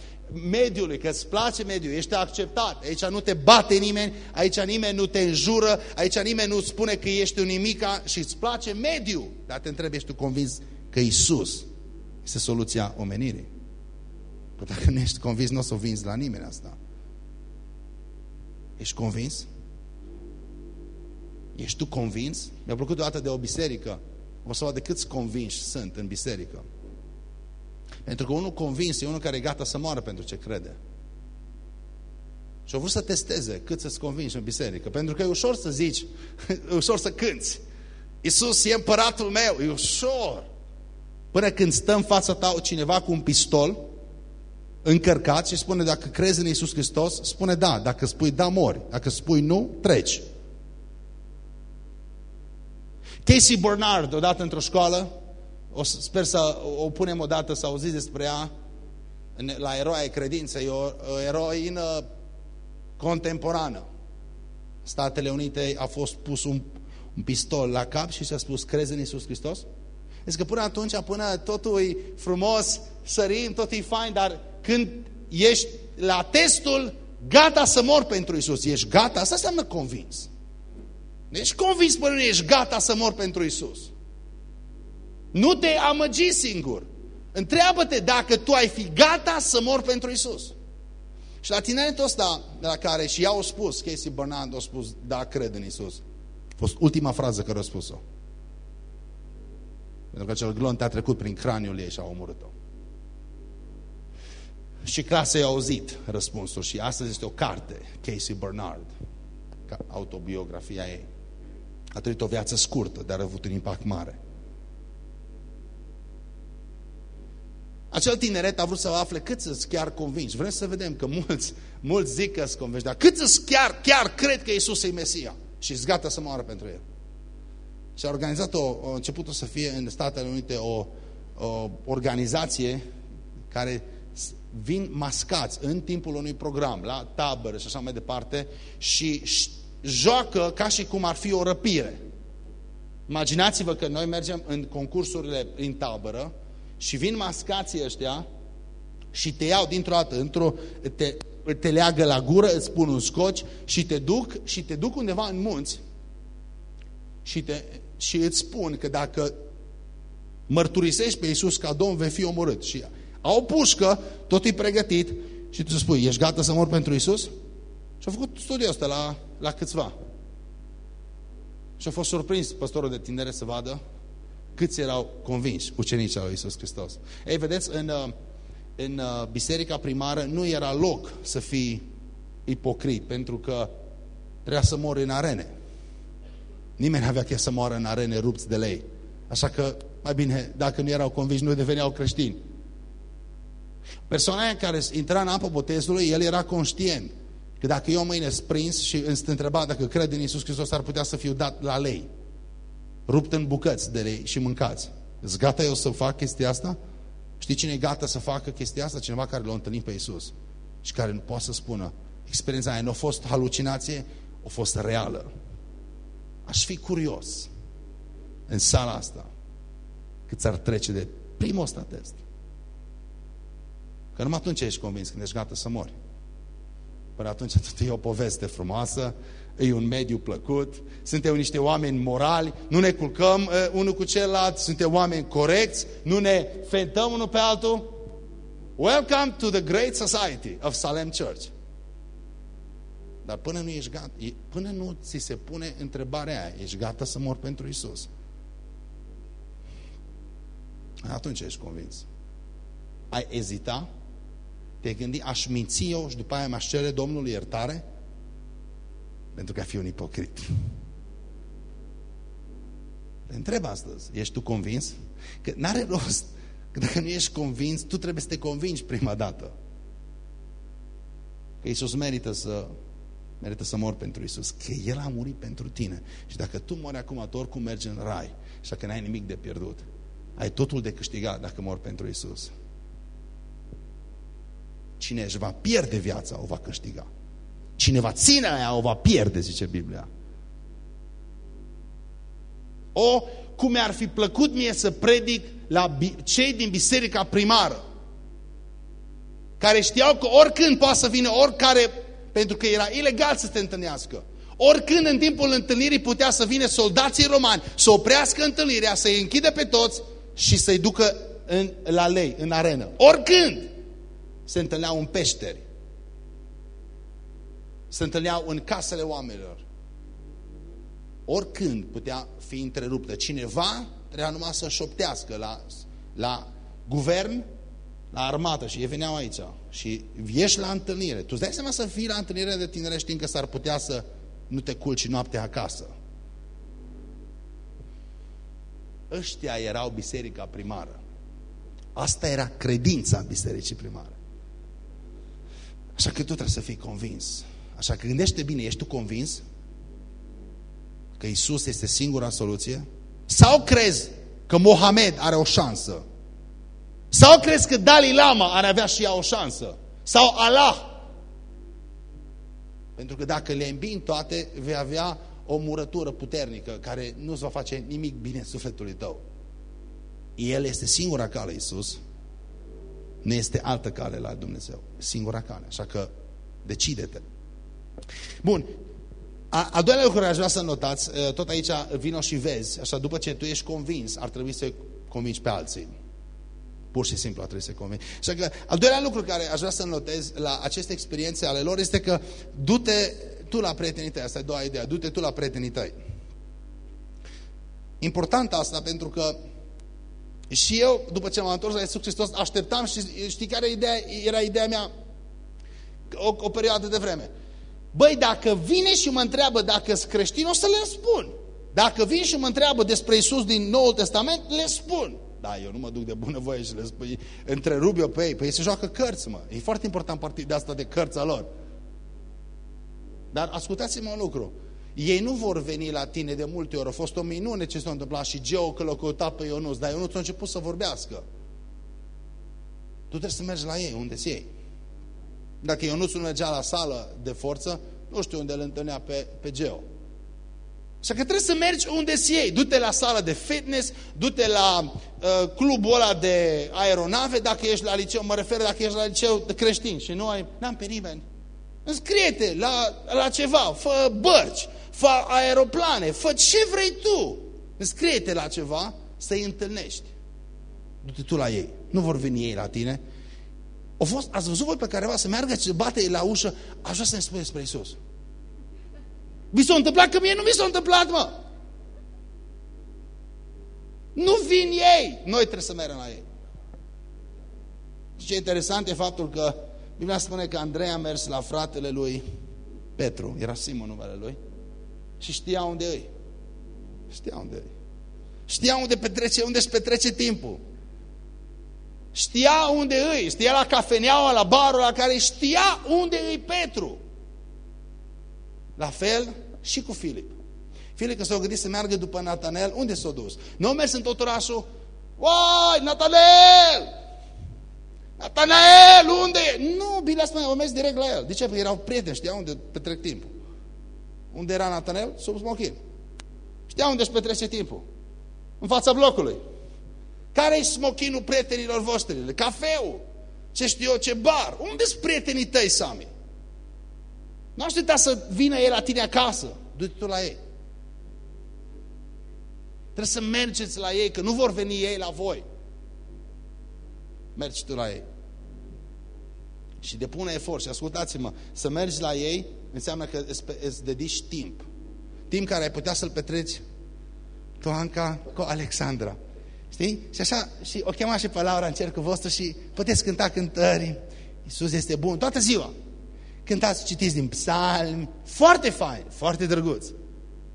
mediului, că îți place mediul, ești acceptat. Aici nu te bate nimeni, aici nimeni nu te înjură, aici nimeni nu spune că ești un nimica și îți place mediul. Dar te întreb, ești tu convins că Isus este soluția omenirii? Că dacă nu ești convins, nu o să o vinzi la nimeni asta. Ești convins? Ești tu convins? Mi-a plăcut deodată de o biserică. O să vadă câți convinși sunt în biserică. Pentru că unul convins e unul care e gata să moară pentru ce crede. Și au vrut să testeze cât să-ți convingi în biserică. Pentru că e ușor să zici, e ușor să cânți. Iisus e împăratul meu, e ușor. Până când stă în fața ta cineva cu un pistol încărcat și spune dacă crezi în Iisus Hristos, spune da. Dacă spui da, mori. Dacă spui nu, treci. Casey Bernard, odată într-o școală, o, sper să o punem odată să auziți despre ea, la eroia credinței, o, o eroină contemporană. Statele Unite a fost pus un, un pistol la cap și s-a spus, crezi în Iisus Hristos? Deci că până atunci, până totul e frumos, sărim, totul e fain, dar când ești la testul, gata să mor pentru Isus, ești gata, asta înseamnă convins. Ești convins până nu ești gata să mor pentru Isus. Nu te amăgi singur. Întreabă-te dacă tu ai fi gata să mor pentru Isus. Și la tineretul ăsta, la care și ea au spus, Casey Bernard a spus, da, cred în Isus. A fost ultima frază care a spus-o. Pentru că acel glonț a trecut prin craniul ei și a omorât-o. Și clasa i-a auzit răspunsul și astăzi este o carte, Casey Bernard, autobiografia ei. A trăit o viață scurtă, dar a avut un impact mare. Acel tineret a vrut să afle cât să-ți chiar convingi. Vrem să vedem că mulți, mulți zic că să convingi, dar cât să chiar, chiar cred că Iisus e Mesia și îți gata să moară pentru El. Și a organizat o, a început să fie în Statele Unite o, o organizație care vin mascați în timpul unui program, la tabără și așa mai departe, și joacă ca și cum ar fi o răpire. Imaginați-vă că noi mergem în concursurile în tabără și vin mascații ăștia și te iau dintr-o dată, într-o, te, te leagă la gură, îți pun un scoci și te duc, și te duc undeva în munți și, te, și îți spun că dacă mărturisești pe Iisus ca Domn, vei fi omorât. Și au o pușcă, tot e pregătit și tu spui, ești gata să mor pentru Iisus? Și a făcut studiul ăsta la, la câțiva. Și a fost surprins păstorul de tinere să vadă câți erau convinși ucenicii lui Iisus Hristos. Ei, vedeți, în, uh, în uh, biserica primară nu era loc să fii ipocrit, pentru că trebuia să mori în arene. Nimeni nu avea chef să moară în arene rupți de lei. Așa că, mai bine, dacă nu erau convinși, nu deveneau creștini. Persoana care intra în apă botezului, el era conștient că dacă eu mâine sprins și îmi întreba dacă cred în Iisus Hristos, ar putea să fiu dat la lei rupt în bucăți de lei și mâncați. Îți gata eu să fac chestia asta? Știi cine e gata să facă chestia asta? Cineva care l-a întâlnit pe Iisus și care nu poate să spună experiența aia nu a fost halucinație, a fost reală. Aș fi curios în sala asta cât ți-ar trece de primul ăsta test. Că numai atunci ești convins când ești gata să mori. Până atunci tot e o poveste frumoasă, e un mediu plăcut, suntem niște oameni morali, nu ne culcăm uh, unul cu celălalt, suntem oameni corecți, nu ne fentăm unul pe altul. Welcome to the great society of Salem Church. Dar până nu ești gata, până nu ți se pune întrebarea aia, ești gata să mor pentru Isus? Atunci ești convins. Ai ezita? Te-ai gândit, aș minți eu și după aia mi-aș cere Domnului iertare? pentru că a fi un ipocrit. Te întreb astăzi, ești tu convins? Că n-are rost, că dacă nu ești convins, tu trebuie să te convingi prima dată. Că Iisus merită să, merită să mor pentru Iisus, că El a murit pentru tine. Și dacă tu mori acum, tu oricum mergi în rai, și dacă n-ai nimic de pierdut, ai totul de câștigat dacă mor pentru Iisus. Cine își va pierde viața, o va câștiga. Cine va ține aia o va pierde, zice Biblia. O, cum mi-ar fi plăcut mie să predic la cei din biserica primară, care știau că oricând poate să vină oricare, pentru că era ilegal să te întâlnească. Oricând în timpul întâlnirii putea să vină soldații romani, să oprească întâlnirea, să-i închidă pe toți și să-i ducă în, la lei, în arenă. Oricând se întâlneau în peșteri se întâlneau în casele oamenilor. Oricând putea fi întreruptă. Cineva trebuia numai să șoptească la, la guvern, la armată și ei veneau aici și ieși la întâlnire, tu îți dai seama să fii la întâlnire de tinere știind că s-ar putea să nu te culci noaptea acasă. Ăștia erau biserica primară. Asta era credința bisericii primare. Așa că tu trebuie să fii convins. Așa că gândește bine, ești tu convins că Isus este singura soluție? Sau crezi că Mohamed are o șansă? Sau crezi că Dalai Lama ar avea și ea o șansă? Sau Allah? Pentru că dacă le îmbini toate, vei avea o murătură puternică care nu-ți va face nimic bine sufletului tău. El este singura cale, Iisus. Nu este altă cale la Dumnezeu. Singura cale. Așa că decide-te. Bun. A, a doilea lucru care aș vrea să notați, tot aici vino și vezi, așa după ce tu ești convins, ar trebui să convingi pe alții. Pur și simplu ar trebui să convingi. Așa că al doilea lucru care aș vrea să notez la aceste experiențe ale lor este că du-te tu la prietenii tăi, asta e doua idee, du-te tu la prietenii tăi. Important asta pentru că și eu, după ce m-am întors la Iisus Hristos, așteptam și știi care ideea, era ideea mea o, o perioadă de vreme. Băi, dacă vine și mă întreabă dacă sunt creștin, o să le spun. Dacă vin și mă întreabă despre Isus din Noul Testament, le spun. Da, eu nu mă duc de bunăvoie și le spun, întrerup pe ei. Păi ei se joacă cărți, mă. E foarte important partidul asta de cărți a lor. Dar ascultați-mă un lucru. Ei nu vor veni la tine de multe ori. A fost o minune ce s-a întâmplat și Geo că l-a căutat pe Ionuț, dar Ionuț a început să vorbească. Tu trebuie să mergi la ei, unde ei. Dacă Ionuț nu mergea la sală de forță, nu știu unde îl întâlnea pe, pe Geo. Așa că trebuie să mergi unde ei. Du-te la sală de fitness, du-te la uh, clubul ăla de aeronave, dacă ești la liceu, mă refer dacă ești la liceu de creștin și nu ai, n-am pe nimeni. Înscrie-te la, la ceva, fă bărci, fă aeroplane, fă ce vrei tu. Înscrie-te la ceva să-i întâlnești. Du-te tu la ei. Nu vor veni ei la tine. O fost, ați văzut voi pe careva să meargă ce bate ei la ușă, aș vrea să ne spune despre Isus. Vi s-a întâmplat că mie nu mi s-a întâmplat, mă. Nu vin ei. Noi trebuie să mergem la ei. Și ce interesant e faptul că Biblia spune că Andrei a mers la fratele lui Petru, era Simon numele lui, și știa unde e. Știa unde e. Știa unde petrece, unde își petrece timpul. Știa unde îi, știa la cafeneaua, la barul la care știa unde îi Petru. La fel și cu Filip. Filip, când s-a gândit să meargă după Natanel, unde s-a dus? Nu a mers în tot orașul, Uai, Natanel! Natanael, unde e? Nu, Biblia spune, au mers direct la el. De ce? Păi erau prieteni, știau unde petrec timpul. Unde era Natanael? Sub smochin. Știau unde își petrece timpul. În fața blocului. Care-i smochinul prietenilor voștri? Cafeu. Ce știu eu, ce bar. unde sunt prietenii tăi, Sami? Nu aștepta să vină el la tine acasă. Du-te tu la ei. Trebuie să mergeți la ei, că nu vor veni ei la voi mergi tu la ei. Și depune efort și ascultați-mă, să mergi la ei înseamnă că îți, îți dedici timp. Timp care ai putea să-l petreci tu, Anca, cu Alexandra. Știi? Și așa, și o chema și pe Laura în cercul vostru și puteți cânta cântări. Iisus este bun, toată ziua. Cântați, citiți din psalmi, foarte fain, foarte drăguț.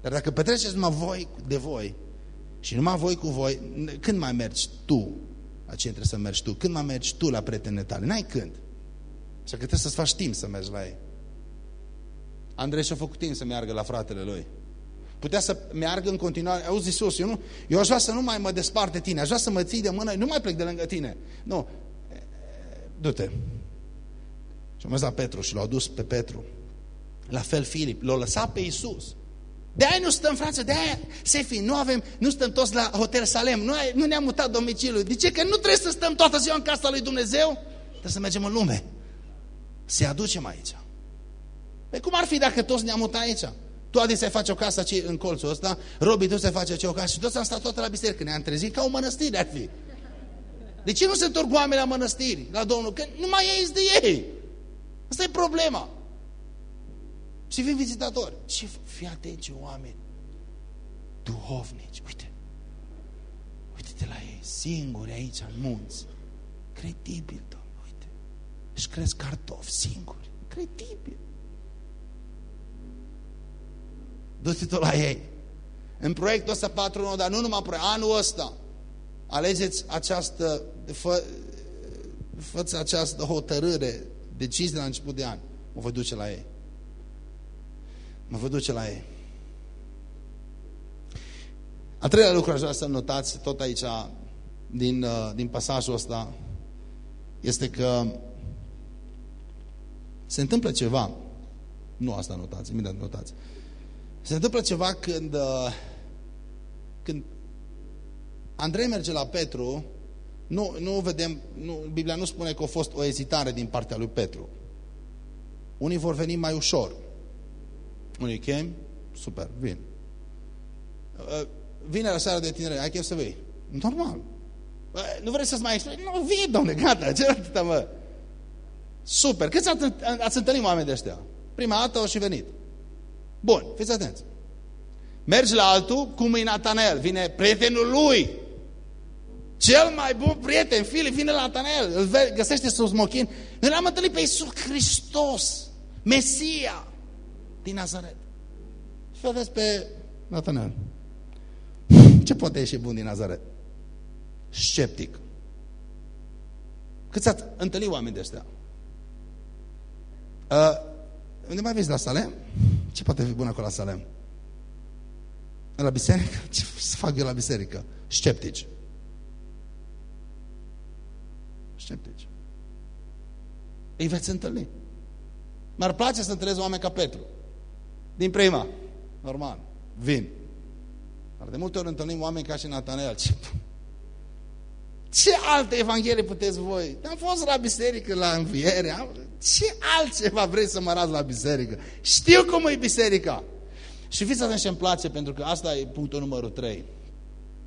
Dar dacă petreceți numai voi de voi și numai voi cu voi, când mai mergi tu la ce trebuie să mergi tu. Când mai mergi tu la prietenele tale? N-ai când. Așa că trebuie să-ți faci timp să mergi la ei. Andrei și-a făcut timp să meargă la fratele lui. Putea să meargă în continuare. Auzi, Iisus, eu, nu, eu aș vrea să nu mai mă despart de tine, aș vrea să mă ții de mână, nu mai plec de lângă tine. Nu, du-te. Și a mers la Petru și l-au dus pe Petru. La fel Filip, l-a lăsat pe Iisus. De aia nu stăm, frață, de aia, Sefi, nu avem, nu stăm toți la Hotel Salem, nu, nu ne-am mutat domiciliul. De ce? Că nu trebuie să stăm toată ziua în casa lui Dumnezeu, trebuie să mergem în lume. Să-i aducem aici. Păi cum ar fi dacă toți ne-am mutat aici? Tu, Adi, să faci o casă aici, în colțul ăsta, Robi, tu să faci o casă și toți am stat toată la biserică, ne-am trezit ca o mănăstire ar fi. De ce nu se întorc oameni la mănăstiri, la Domnul? Că nu mai ies de ei. Asta e problema. Și vin vizitatori. Și fii atent ce oameni duhovnici. Uite. Uite-te la ei, singuri aici în munți. Credibil, Domnul, uite. Își cresc cartofi singuri. Credibil. Du-te tu la ei. În proiectul ăsta 4 dar nu numai proiect, anul ăsta, alegeți această, fă, făți această hotărâre, decizi de la început de an. Mă voi duce la ei. Mă voi duce la ei. A treilea lucru aș vrea să notați tot aici din, uh, din pasajul ăsta este că se întâmplă ceva. Nu asta notați, imediat notați. Se întâmplă ceva când, uh, când Andrei merge la Petru, nu, nu vedem, nu, Biblia nu spune că a fost o ezitare din partea lui Petru. Unii vor veni mai ușor. Unii chem, super, vin. Uh, vine la seara de tinere, ai chef să vei. Normal. Nu vrei să-ți mai explici? Nu, vii, domne, gata, ce atâta, mă? Super. Câți ați, ați întâlnit oameni de ăștia? Prima dată au și venit. Bun, fiți atenți. Mergi la altul, cum e Natanel, vine prietenul lui. Cel mai bun prieten, Filip, vine la Natanel, îl găsește sus mochin. Noi l-am întâlnit pe Iisus Hristos, Mesia din Nazaret. Și vedeți pe Natanel. Ce poate ieși bun din Nazaret? Sceptic. Câți ați întâlnit oameni de ăștia? Uh, unde mai vezi la Salem? Ce poate fi bun acolo la Salem? La biserică? Ce să fac eu la biserică? Sceptici. Sceptici. Îi veți întâlni. Mi-ar place să întâlnesc oameni ca Petru. Din prima. Normal. Vin. Dar de multe ori întâlnim oameni ca și Natanel. Ce, ce alte evanghelie puteți voi? Am fost la biserică, la înviere. Am... Ce altceva vreți să mă arăți la biserică? Știu cum e biserica. Și fiți atenți ce îmi place, pentru că asta e punctul numărul 3.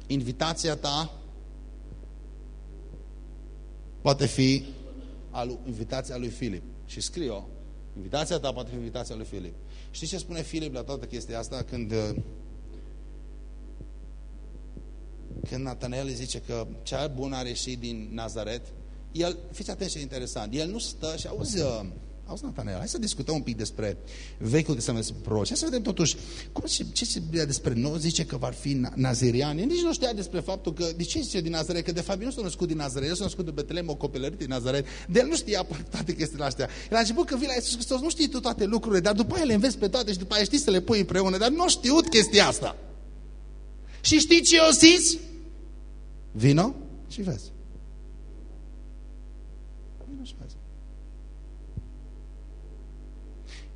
Invitația ta poate fi alu, invitația lui Filip. Și scrie-o. Invitația ta poate fi invitația lui Filip. Știți ce spune Filip la toată chestia asta când când Natanel îi zice că cea bună are ieșit din Nazaret, el, fiți atenți ce interesant, el nu stă și auzi, uh, auzi Natanel, hai să discutăm un pic despre Vechiul Testament proroci, hai să vedem totuși cum, ce, ce se despre nou, zice că vor fi naziriani, el nici nu știa despre faptul că, de ce zice din Nazaret, că de fapt el nu s-a născut din Nazaret, el s-a născut de Betlehem, o copilărit din Nazaret, de el nu știa toate chestiile astea. El a început că vii la Iisus Hristos, nu știi tu toate lucrurile, dar după aia le înveți pe toate și după aia știi să le pui împreună, dar nu știut chestia asta. Și știi ce eu zis? Vino și vezi. Vino și vezi.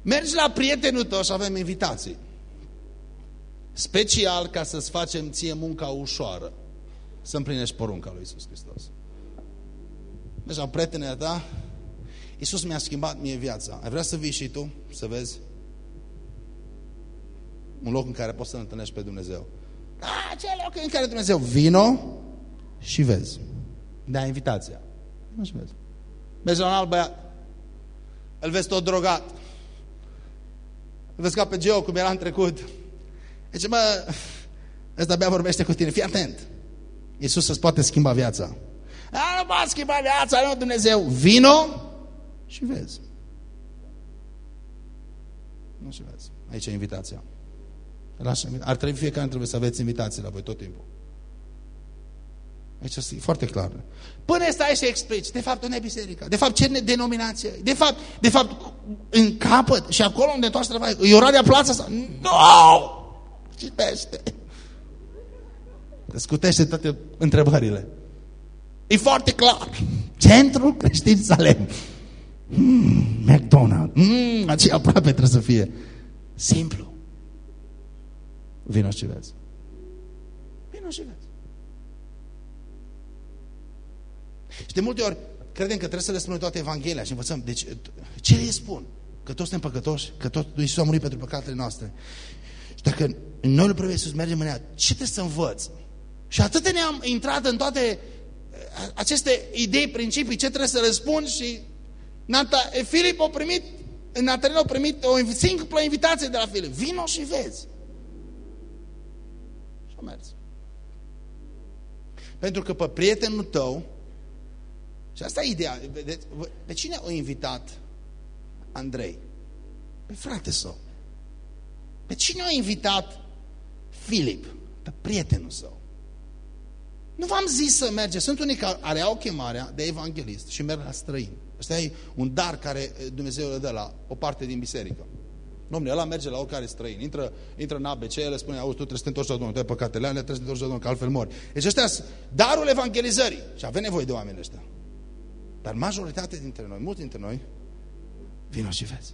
Mergi la prietenul tău și avem invitații. Special ca să-ți facem ție munca ușoară. Să împlinești porunca lui Isus Hristos. Mergi la prietenea ta. Iisus mi-a schimbat mie viața. Ai vrea să vii și tu să vezi un loc în care poți să întâlnești pe Dumnezeu. Da, ce loc în care Dumnezeu? Vino și vezi. Da invitația. Nu și vezi. Mergi la un alt băiat. Îl vezi tot drogat. Îl vezi ca pe Geo, cum era în trecut. Zice, mă, ăsta abia vorbește cu tine. Fii atent. Iisus îți poate schimba viața. A, nu poate schimba viața, nu Dumnezeu. Vino și vezi. Nu și vezi. Aici e invitația. Ar trebui fiecare trebuie să aveți invitații la voi tot timpul. Aici este foarte clar. Până stai și explici, de fapt, unde e biserica? De fapt, ce denominație? De fapt, de fapt, în capăt și acolo unde tu aș e Oradea Plața sau... Nu! No! Citește! Scutește toate întrebările. E foarte clar. Centrul creștin Salem. Mm, McDonald's. Mm, aceea aproape trebuie să fie. Simplu. Vino și vezi. Vino și vezi. Și de multe ori credem că trebuie să le spunem toate Evanghelia și învățăm. Deci, ce le spun? Că toți suntem păcătoși? Că tot Iisus a murit pentru păcatele noastre? Și dacă noi lui Iisus mergem în ea, ce trebuie să învăț? Și atât ne-am intrat în toate eh, aceste idei, principii, ce trebuie să răspund și Nata, Filip a primit, Natanel a primit o simplă invitație de la Filip. Vino și vezi. Și a mers. Pentru că pe prietenul tău Și asta e ideea. Vedeți, pe cine a invitat Andrei? Pe frate său. Pe cine a invitat Filip? Pe prietenul său. Nu v-am zis să mergeți. Sunt unii care au chemarea de evanghelist și merg la străini. Asta e un dar care Dumnezeu le dă la o parte din biserică. Domnule, ăla merge la oricare străin. Intră, intră în ABC, le spune, auzi, tu trebuie să te întorci la Domnul, tu ai păcatele alea, trebuie să te întorci la Domnul, că altfel mori. Deci ăștia darul evangelizării. Și avem nevoie de oameni ăștia. Dar majoritatea dintre noi, mulți dintre noi, vină și vezi.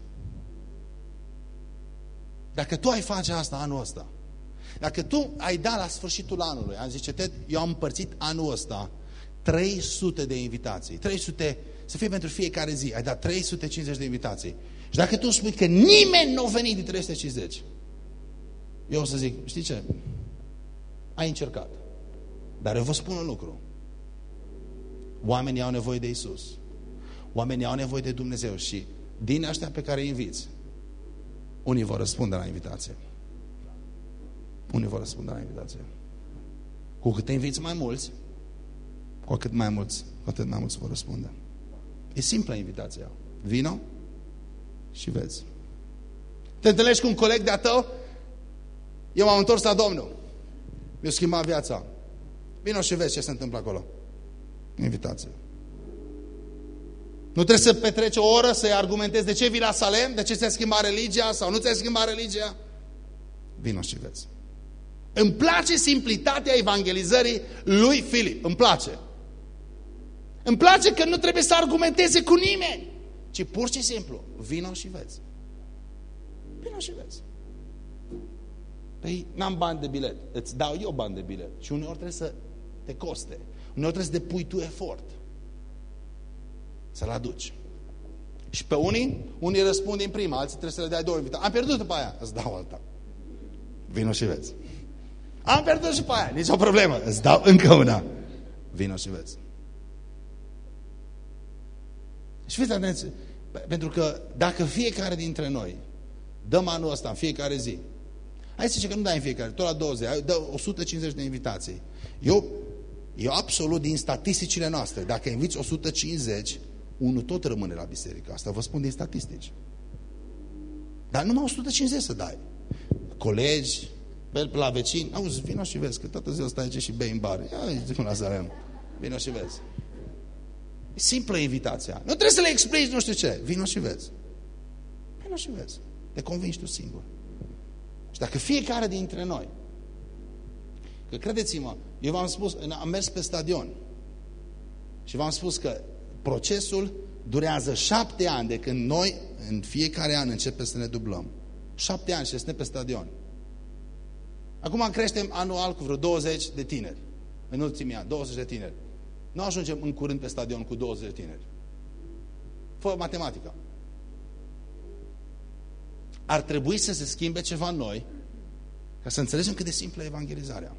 Dacă tu ai face asta anul ăsta, dacă tu ai dat la sfârșitul anului, am zice, Ted, eu am împărțit anul ăsta 300 de invitații, 300, să fie pentru fiecare zi, ai dat 350 de invitații. Și dacă tu spui că nimeni nu a venit din 350, eu o să zic, știi ce? Ai încercat. Dar eu vă spun un lucru. Oamenii au nevoie de Isus. Oamenii au nevoie de Dumnezeu și din ăștia pe care îi inviți, unii vor răspunde la invitație. Unii vor răspunde la invitație. Cu cât te inviți mai mulți, cu atât mai mulți, cu atât mai mulți vor răspunde. E simplă invitația. Vino și vezi. Te întâlnești cu un coleg de-a tău? Eu m-am întors la Domnul. Mi-a schimbat viața. Vino și vezi ce se întâmplă acolo. Invitație. Nu trebuie să petreci o oră să-i argumentezi de ce vii la Salem, de ce ți-a schimbat religia sau nu ți-a schimbat religia. Vino și vezi. Îmi place simplitatea evangelizării lui Filip. Îmi place. Îmi place că nu trebuie să argumenteze cu nimeni, ci pur și simplu, vino și vezi. Vino și vezi. Păi n-am bani de bilet, îți dau eu bani de bilet. Și uneori trebuie să te coste. Uneori trebuie să depui tu efort. Să-l aduci. Și pe unii, unii răspund din prima, alții trebuie să le dai două invitații. Am pierdut după aia, îți dau alta. Vino și vezi. Am pierdut și pe aia, nici o problemă. Îți dau încă una. Vino și vezi. Și fiți atenți, pentru că dacă fiecare dintre noi dăm anul ăsta în fiecare zi, hai să zice că nu dai în fiecare, tot la 20, dă 150 de invitații. Eu, eu absolut din statisticile noastre, dacă inviți 150, unul tot rămâne la biserică. Asta vă spun din statistici. Dar numai 150 să dai. Colegi, pe la vecini, auzi, vino și vezi, că toată ziua stai aici și bei în bar. Ia, zic la Salem. Vino și vezi. E simplă invitația. Nu trebuie să le explici nu știu ce. Vino și vezi. Vino și vezi. Te convingi tu singur. Și dacă fiecare dintre noi, că credeți-mă, eu v-am spus, am mers pe stadion și v-am spus că procesul durează șapte ani de când noi în fiecare an începem să ne dublăm. Șapte ani și suntem pe stadion. Acum creștem anual cu vreo 20 de tineri. În ultimii ani, 20 de tineri. Nu ajungem în curând pe stadion cu 20 de tineri. Fă matematica. Ar trebui să se schimbe ceva în noi ca să înțelegem cât de simplă e evangelizarea.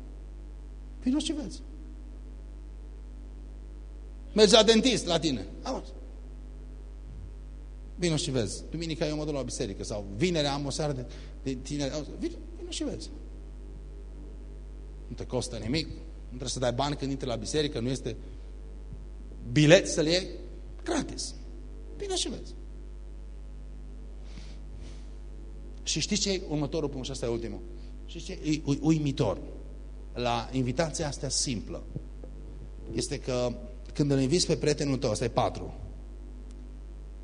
Vino și vezi. Mergi la dentist la tine. Auzi. Vino și vezi. Duminica eu mă duc la biserică sau vinerea am o seară de, de tineri. Auzi. Vino, vino și vezi. Nu te costă nimic. Nu trebuie să dai bani când intri la biserică, nu este bilet să-l iei gratis. Vino și vezi. Și știți ce e următorul punct și asta e ultimul? Și ce e uimitor la invitația asta simplă? Este că când îl inviți pe prietenul tău, asta e patru,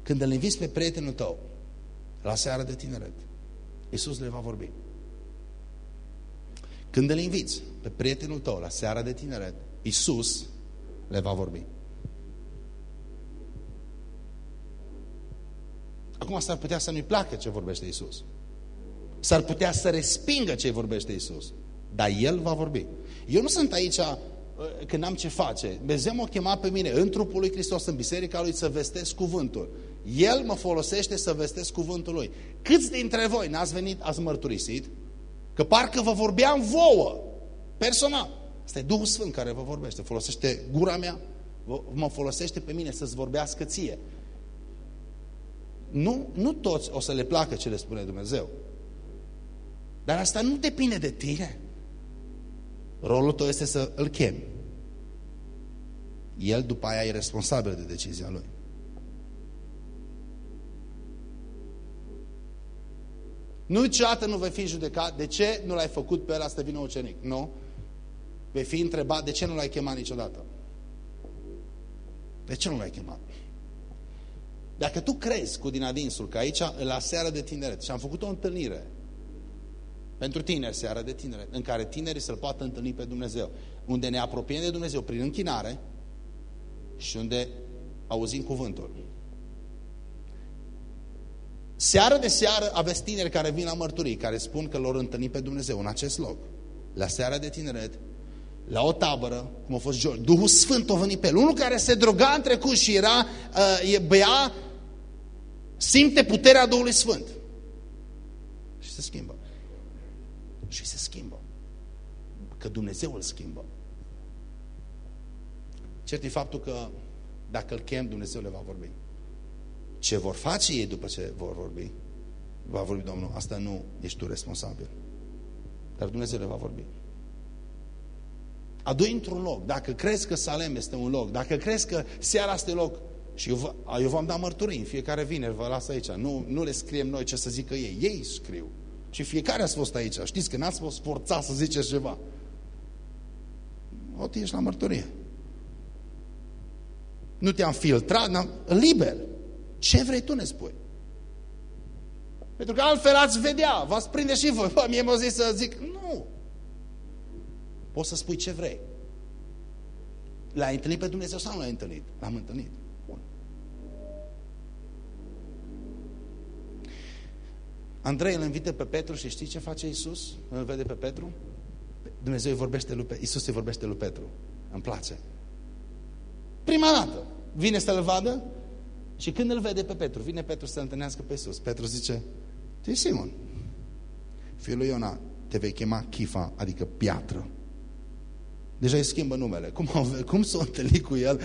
când îl inviți pe prietenul tău la seara de tineret, Iisus le va vorbi. Când îl inviți pe prietenul tău la seara de tineret, Iisus le va vorbi. Acum s-ar putea să nu-i placă ce vorbește Isus. S-ar putea să respingă ce vorbește Isus. Dar El va vorbi. Eu nu sunt aici uh, când am ce face. Dumnezeu m-a chemat pe mine în trupul lui Hristos, în biserica lui, să vestesc cuvântul. El mă folosește să vestesc cuvântul lui. Câți dintre voi n-ați venit, ați mărturisit, că parcă vă vorbeam vouă, personal. Asta e Duhul Sfânt care vă vorbește. Folosește gura mea, mă folosește pe mine să-ți vorbească ție nu, nu toți o să le placă ce le spune Dumnezeu. Dar asta nu depinde de tine. Rolul tău este să îl chemi. El după aia e responsabil de decizia lui. Nu niciodată nu vei fi judecat de ce nu l-ai făcut pe ăla să devină ucenic. Nu. Vei fi întrebat de ce nu l-ai chemat niciodată. De ce nu l-ai chemat? Dacă tu crezi cu din adinsul că aici, la seara de tineret, și am făcut o întâlnire pentru tineri, seara de tineret, în care tinerii să-L poată întâlni pe Dumnezeu, unde ne apropiem de Dumnezeu prin închinare și unde auzim cuvântul. Seară de seară aveți tineri care vin la mărturii, care spun că l-au întâlnit pe Dumnezeu în acest loc. La seara de tineret, la o tabără, cum a fost George, Duhul Sfânt a venit pe el. Unul care se droga în trecut și era, uh, bea, simte puterea Duhului Sfânt. Și se schimbă. Și se schimbă. Că Dumnezeu îl schimbă. Cert e faptul că dacă îl chem, Dumnezeu le va vorbi. Ce vor face ei după ce vor vorbi? Va vorbi Domnul, asta nu ești tu responsabil. Dar Dumnezeu le va vorbi. Adu într-un loc. Dacă crezi că Salem este un loc, dacă crezi că seara este loc, și eu, eu v-am dat mărturii în fiecare vineri, vă las aici. Nu, nu le scriem noi ce să zică ei. Ei scriu. Și fiecare ați fost aici. Știți că n-ați fost forțat să ziceți ceva. O, ești la mărturie. Nu te-am filtrat, liber. Ce vrei tu ne spui? Pentru că altfel ați vedea, v-ați prinde și voi. Bă, mie m-au zis să zic, nu. Poți să spui ce vrei. L-ai întâlnit pe Dumnezeu sau nu l-ai întâlnit? L-am întâlnit. Andrei îl invită pe Petru și știi ce face Iisus? Îl vede pe Petru? Dumnezeu îi vorbește lui Petru. Iisus îi vorbește lui Petru. Îmi place. Prima dată. Vine să-l vadă și când îl vede pe Petru, vine Petru să întâlnească pe Iisus. Petru zice, tu Simon, fiul lui Iona, te vei chema Chifa, adică piatră. Deja îi schimbă numele. Cum, cum s-o întâlnit cu el?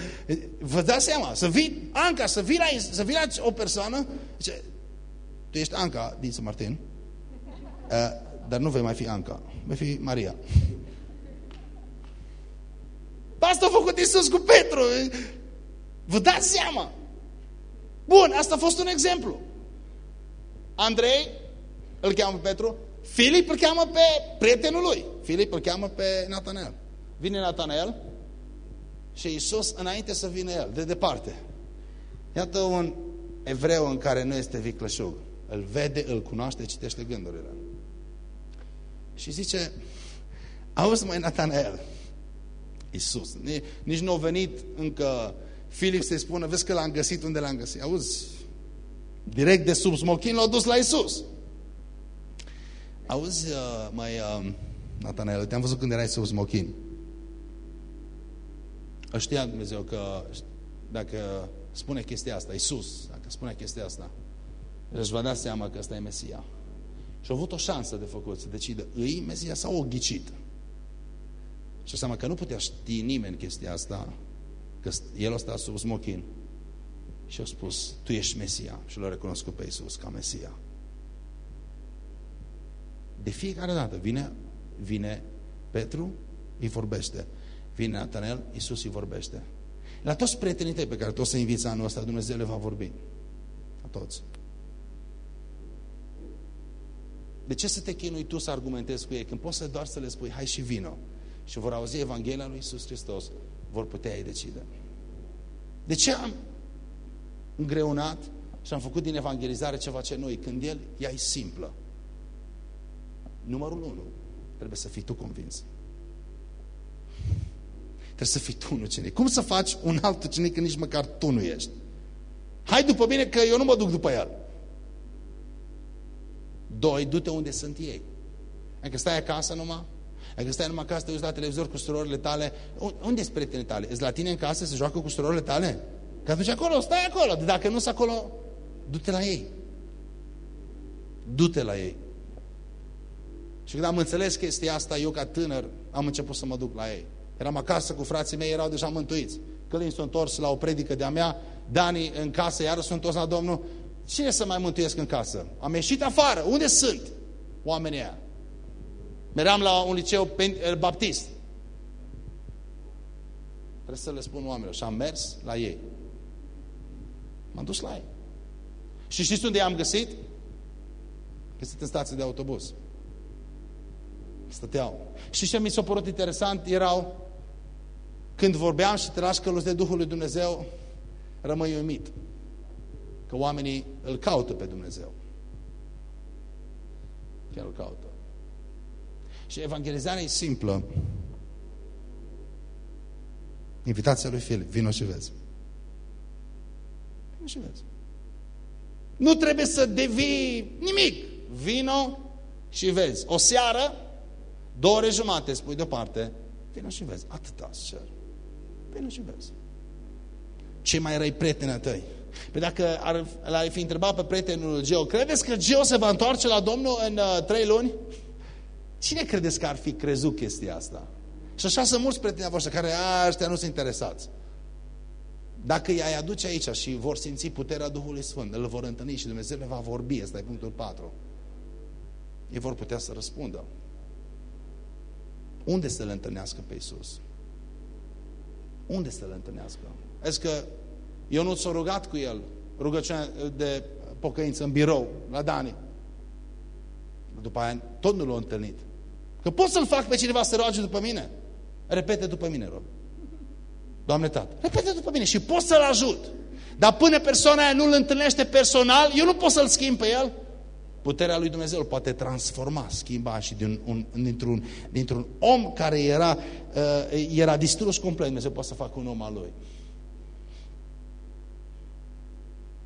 Vă dați seama, să vii, Anca, să vii la, să vii la o persoană, zice, tu ești Anca din Să Martin, uh, dar nu vei mai fi Anca, vei fi Maria. Asta a făcut Iisus cu Petru. Vă dați seama? Bun, asta a fost un exemplu. Andrei îl cheamă pe Petru, Filip îl cheamă pe prietenul lui. Filip îl cheamă pe Natanel. Vine Natanel și Iisus înainte să vină el, de departe. Iată un evreu în care nu este viclășug. Îl vede, îl cunoaște, citește gândurile. Și zice, auzi mai Natanel, Iisus, nici nu a venit încă Filip să-i spună, vezi că l-am găsit unde l-am găsit. Auzi, direct de sub smochin l-au dus la Iisus. Auzi, uh, mai, uh, Natanel, te-am văzut când erai sub smochin. Știa Dumnezeu că dacă spune chestia asta, Iisus, dacă spune chestia asta, își va da seama că ăsta e Mesia. Și a avut o șansă de făcut să decidă, îi Mesia sau o ghicit. Și seama că nu putea ști nimeni chestia asta, că el a stat sub smochin și a spus, tu ești Mesia și l-a recunoscut pe Iisus ca Mesia. De fiecare dată vine, vine Petru, îi vorbește. Vine Natanel, Iisus îi vorbește. La toți prietenii tăi pe care tu o să inviți anul ăsta, Dumnezeu le va vorbi. La toți. De ce să te chinui tu să argumentezi cu ei când poți să doar să le spui, hai și vino și vor auzi Evanghelia lui Iisus Hristos, vor putea ei decide. De ce am îngreunat și am făcut din evangelizare ceva ce noi, când el, ea e simplă. Numărul unu, trebuie să fii tu convins. Trebuie să fii tu un ucenic. Cum să faci un alt ucenic când nici măcar tu nu ești? Hai după mine că eu nu mă duc după el. Doi, du-te unde sunt ei. Adică stai acasă numai, dacă stai numai acasă, te uiți la televizor cu surorile tale, unde sunt prietenii tale? Ești la tine în casă, se joacă cu surorile tale? Că atunci acolo, stai acolo. Dacă nu sunt acolo, du-te la ei. Du-te la ei. Și când am înțeles chestia asta, eu ca tânăr am început să mă duc la ei. Eram acasă cu frații mei, erau deja mântuiți. Călin s-a întors la o predică de-a mea, Dani în casă, iară s-a întors la Domnul. Cine să mai mântuiesc în casă? Am ieșit afară. Unde sunt oamenii aia? Meream la un liceu baptist. Trebuie să le spun oamenilor. Și am mers la ei. M-am dus la ei. Și știți unde i-am găsit? Găsit în stație de autobuz. Stăteau. Și ce mi s-a părut interesant? Erau, când vorbeam și trași căluți de Duhul lui Dumnezeu, rămâi uimit. Că oamenii îl caută pe Dumnezeu. Chiar îl caută. Și evangelizarea e simplă. Invitația lui Filip, vino și vezi. Vino și vezi. Nu trebuie să devii nimic. Vino și vezi. O seară, două ore jumate, spui deoparte, vino și vezi. Atâta cer. Vino și vezi. Cei mai răi prieteni tăi. Pe dacă ar, l-ai fi întrebat pe prietenul Geo, credeți că Geo se va întoarce la Domnul în uh, trei luni? Cine credeți că ar fi crezut chestia asta? Și așa sunt mulți prieteni voștri care, a, ăștia nu sunt interesați. Dacă i-ai aduce aici și vor simți puterea Duhului Sfânt, îl vor întâlni și Dumnezeu le va vorbi, ăsta e punctul 4. Ei vor putea să răspundă. Unde să le întâlnească pe Iisus? Unde să le întâlnească? Zic că eu nu s-a rugat cu el rugăciunea de pocăință în birou, la Dani. După aia tot nu l-a întâlnit. Că pot să-l fac pe cineva să roage după mine? Repete după mine, rog. Doamne Tată, repete după mine și pot să-l ajut. Dar până persoana aia nu-l întâlnește personal, eu nu pot să-l schimb pe el. Puterea lui Dumnezeu îl poate transforma, schimba și din un, dintr-un dintr om care era, uh, era distrus complet, Dumnezeu poate să facă un om al lui.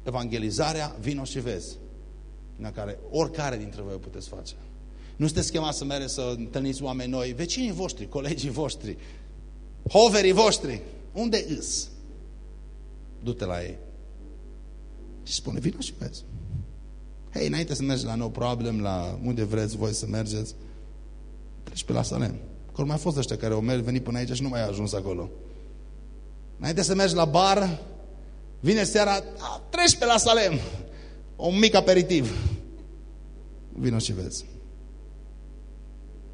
Evangelizarea, vino și vezi, în care oricare dintre voi o puteți face. Nu sunteți chemați să mergeți să întâlniți oameni noi, vecinii voștri, colegii voștri, hoverii voștri. Unde îs? Du-te la ei. Și spune, vină și vezi. Hei, înainte să mergi la No Problem, la unde vreți voi să mergeți, treci pe la Salem. Că mai fost ăștia care au mers, venit până aici și nu mai a ajuns acolo. Înainte să mergi la bar, vine seara, a, treci pe la Salem. Un mic aperitiv. Vino și vezi.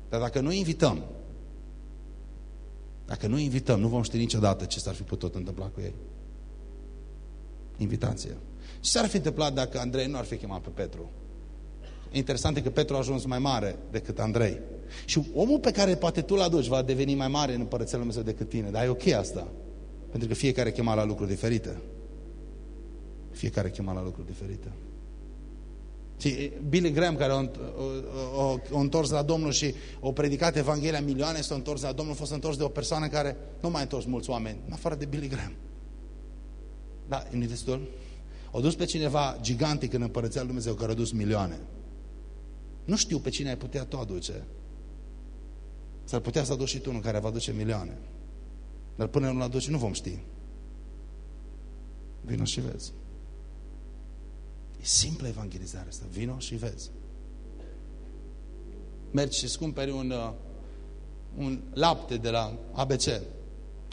Dar dacă nu invităm, dacă nu invităm, nu vom ști niciodată ce s-ar fi putut întâmpla cu ei. Invitație. Ce s-ar fi întâmplat dacă Andrei nu ar fi chemat pe Petru? Interesant e că Petru a ajuns mai mare decât Andrei. Și omul pe care poate tu l-aduci va deveni mai mare în Împărăția Lui Dumnezeu decât tine. Dar e ok asta. Pentru că fiecare chema la lucruri diferite. Fiecare chema la lucruri diferite. Și Billy Graham, care a întors la Domnul și a predicat Evanghelia milioane, s-a întors la Domnul, a fost întors de o persoană care nu mai a întors mulți oameni, în afară de Billy Graham. Da, nu destul? O dus pe cineva gigantic în Împărăția Lui Dumnezeu, care a dus milioane. Nu știu pe cine ai putea tu aduce. S-ar putea să aduci și tu unul care va aduce milioane. Dar până nu-l aduci, nu vom ști. Vino și vezi. E simplă evangelizarea asta. Vino și vezi. Mergi și cumperi un, uh, un lapte de la ABC.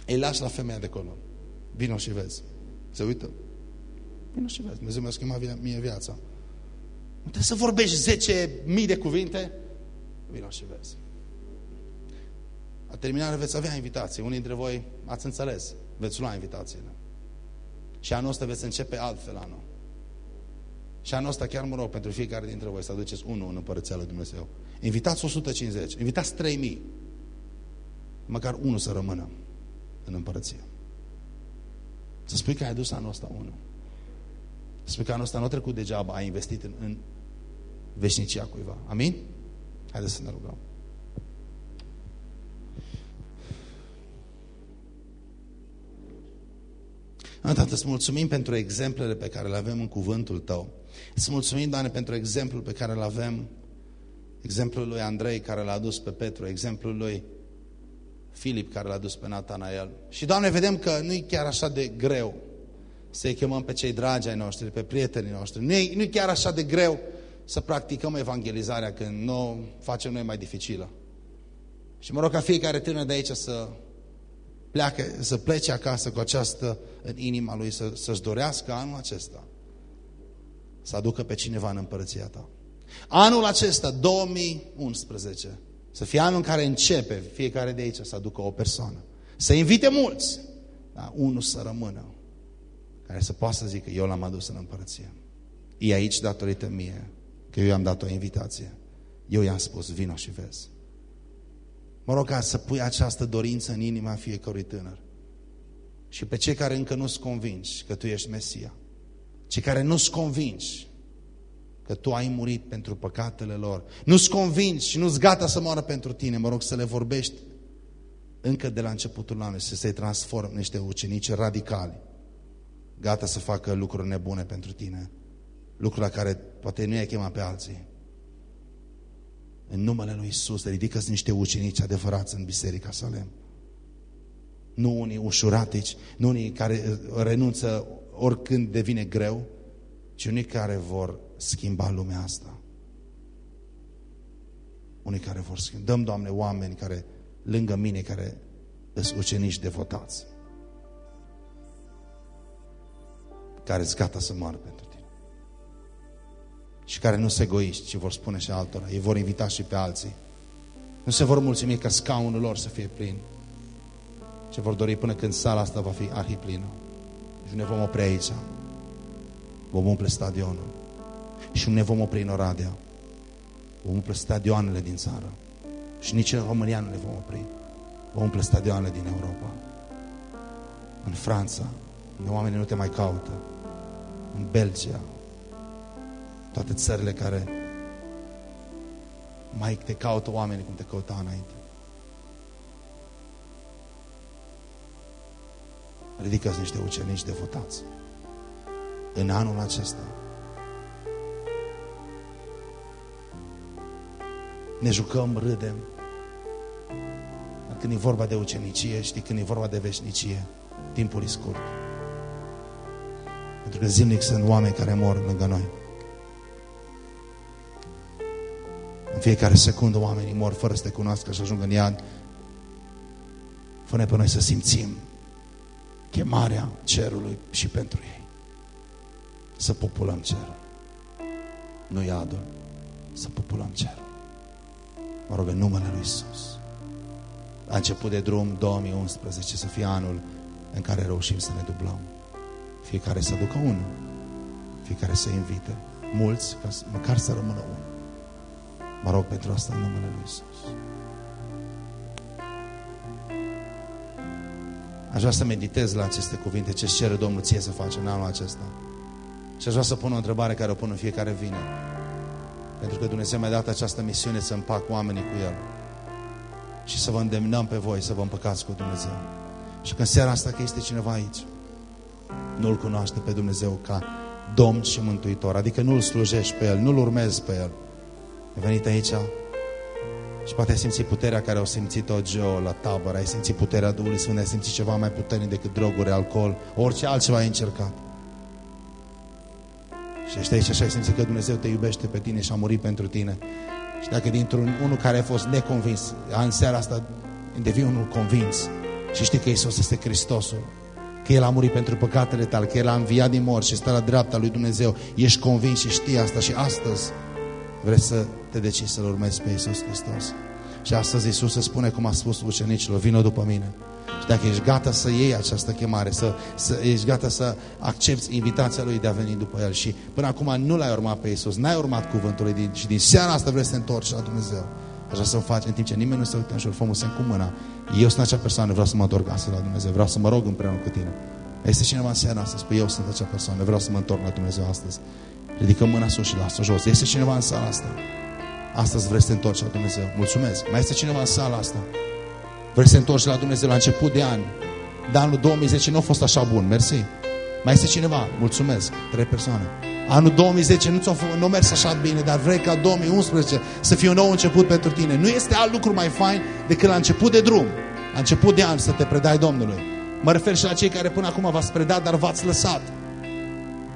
Îi lași la femeia de acolo. Vino și vezi. Se uită. Vino și vezi. Dumnezeu mi-a schimbat mie viața. Nu trebuie să vorbești 10.000 de cuvinte. Vino și vezi. La terminare veți avea invitații. Unii dintre voi ați înțeles. Veți lua invitațiile. Și anul ăsta veți începe altfel anul. Și anul ăsta chiar mă rog pentru fiecare dintre voi să aduceți unul în Împărăția Lui Dumnezeu. Invitați 150, invitați 3000. Măcar unul să rămână în Împărăție. Să spui că ai adus anul ăsta unul. Să spui că anul ăsta nu a trecut degeaba, ai investit în, în veșnicia cuiva. Amin? Haideți să ne rugăm. Tată, îți mulțumim pentru exemplele pe care le avem în cuvântul Tău. Îți mulțumim, Doamne, pentru exemplul pe care îl avem, exemplul lui Andrei care l-a adus pe Petru, exemplul lui Filip care l-a dus pe Natanael. Și, Doamne, vedem că nu e chiar așa de greu să-i chemăm pe cei dragi ai noștri, pe prietenii noștri. Nu e, nu e chiar așa de greu să practicăm evangelizarea când nu o facem noi mai dificilă. Și mă rog ca fiecare tânăr de aici să pleacă, să plece acasă cu această în inima lui, să, să-și dorească anul acesta să aducă pe cineva în împărăția ta. Anul acesta, 2011, să fie anul în care începe fiecare de aici să aducă o persoană. Să invite mulți. Dar unul să rămână care să poată să zică eu l-am adus în împărăție. E aici datorită mie că eu i-am dat o invitație. Eu i-am spus, vino și vezi. Mă rog ca să pui această dorință în inima fiecărui tânăr. Și pe cei care încă nu-ți convingi că tu ești Mesia. Cei care nu-ți convingi că tu ai murit pentru păcatele lor. Nu-ți convingi și nu-ți gata să moară pentru tine. Mă rog să le vorbești încă de la începutul anului, să se transforme niște ucenici radicali. Gata să facă lucruri nebune pentru tine. Lucruri la care poate nu i-ai chemat pe alții. În numele Lui Isus, ridică-ți niște ucenici adevărați în Biserica Salem. Nu unii ușuratici, nu unii care renunță oricând devine greu, ci unii care vor schimba lumea asta. Unii care vor schimba. Dăm, Doamne, oameni care, lângă mine, care sunt ucenici devotați. Care sunt gata să moară pentru tine. Și care nu se egoiști, ci vor spune și altora. Ei vor invita și pe alții. Nu se vor mulțumi ca scaunul lor să fie plin. Ce vor dori până când sala asta va fi arhiplină. Și ne vom opri aici. Vom umple stadionul. Și nu ne vom opri în Oradea. Vom umple stadioanele din țară. Și nici în România nu ne vom opri. Vom umple stadioanele din Europa. În Franța, unde oamenii nu te mai caută. În Belgia. Toate țările care mai te caută oamenii cum te căuta înainte. Ridică niște ucenici devotați. În anul acesta. Ne jucăm, râdem. Când e vorba de ucenicie, știi, când e vorba de veșnicie, timpul e scurt. Pentru că zilnic sunt oameni care mor lângă noi. În fiecare secundă oamenii mor fără să te cunoască și ajung în iad. Fă-ne pe noi să simțim chemarea cerului și pentru ei. Să populăm cerul. Nu iadul, să populăm cerul. Mă rog în numele Lui Isus. A început de drum 2011 să fie anul în care reușim să ne dublăm. Fiecare să ducă unul. Fiecare să invite. Mulți, ca să, măcar să rămână unul. Mă rog pentru asta în numele Lui Isus. Aș vrea să meditez la aceste cuvinte, ce cere Domnul ție să faci în anul acesta. Și aș vrea să pun o întrebare care o pun în fiecare vineri. Pentru că Dumnezeu mi-a dat această misiune să împac oamenii cu El. Și să vă îndemnăm pe voi să vă împăcați cu Dumnezeu. Și că în seara asta că este cineva aici, nu-L cunoaște pe Dumnezeu ca Domn și Mântuitor. Adică nu-L slujești pe El, nu-L urmezi pe El. Ai venit aici și poate ai simțit puterea care au simțit-o Joe la tabără, ai simțit puterea Duhului Sfânt, ai simțit ceva mai puternic decât droguri, alcool, orice altceva ai încercat. Și ești aici și ai simțit că Dumnezeu te iubește pe tine și a murit pentru tine. Și dacă dintr-un unul care a fost neconvins, în seara asta devii unul convins și știi că Isus este Hristosul, că El a murit pentru păcatele tale, că El a înviat din mor și stă la dreapta lui Dumnezeu, ești convins și știi asta și astăzi vreți să te decizi să-L urmezi pe Iisus Hristos. Și astăzi Iisus se spune, cum a spus ucenicilor, vină după mine. Și dacă ești gata să iei această chemare, să, să ești gata să accepti invitația Lui de a veni după El și până acum nu l-ai urmat pe Iisus, n-ai urmat cuvântul Lui și din seara asta vrei să te întorci la Dumnezeu. Așa să-mi faci în timp ce nimeni nu se uită în jur, fă cu mâna. Eu sunt acea persoană, vreau să mă întorc la Dumnezeu, vreau să mă rog împreună cu tine. Este cineva în seara asta, spune, eu sunt acea persoană, vreau să mă întorc la Dumnezeu astăzi. Ridică mâna sus și lasă jos. Este cineva în sala asta? Astăzi vrei să te întorci la Dumnezeu. Mulțumesc. Mai este cineva în sala asta? Vrei să te întorci la Dumnezeu la început de an. Dar anul 2010 nu a fost așa bun. Mersi. Mai este cineva? Mulțumesc. Trei persoane. Anul 2010 nu ți-a nu mers așa bine, dar vrei ca 2011 să fie un nou început pentru tine. Nu este alt lucru mai fain decât la început de drum, la început de an să te predai Domnului. Mă refer și la cei care până acum v-ați predat, dar v-ați lăsat.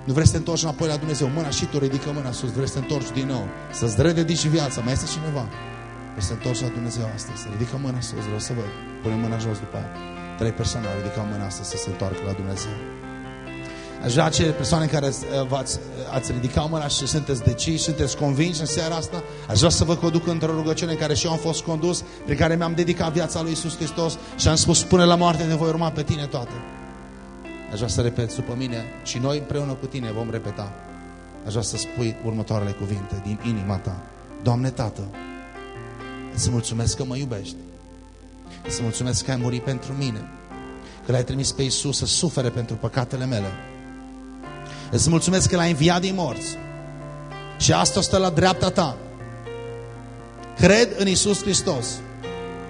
Nu vrei să te întorci înapoi la Dumnezeu. Mâna și tu ridică mâna sus. Vrei să te întorci din nou. Să-ți rededici viața. Mai este cineva? Vrei să te întorci la Dumnezeu astăzi. Ridică mâna sus. Vreau să văd. Pune mâna jos după aia. Trei persoane au ridicat mâna astăzi să se întoarcă la Dumnezeu. Aș vrea acele persoane care uh, ați, uh, ați ridicat mâna și sunteți deciși, sunteți convinși în seara asta, aș vrea să vă conduc într-o rugăciune în care și eu am fost condus, prin care mi-am dedicat viața lui Isus Hristos și am spus, până la moarte ne voi urma pe tine toate. Aș vrea să repet după mine și noi împreună cu tine vom repeta. Aș vrea să spui următoarele cuvinte din inima ta. Doamne Tată, îți mulțumesc că mă iubești. Îți mulțumesc că ai murit pentru mine. Că l-ai trimis pe Iisus să sufere pentru păcatele mele. Îți mulțumesc că l-ai înviat din morți. Și asta stă la dreapta ta. Cred în Iisus Hristos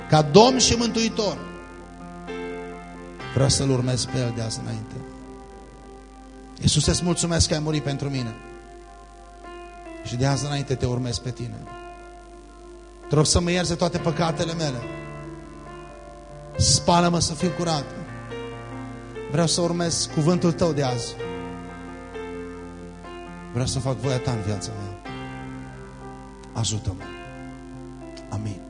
ca Domn și Mântuitor. Vreau să-L urmez pe El de azi înainte. Iisus, îți mulțumesc că ai murit pentru mine. Și de azi înainte te urmez pe tine. Te rog să mă ierze toate păcatele mele. Spală-mă să fiu curat. Vreau să urmez cuvântul tău de azi. Vreau să fac voia ta în viața mea. Ajută-mă. Amin.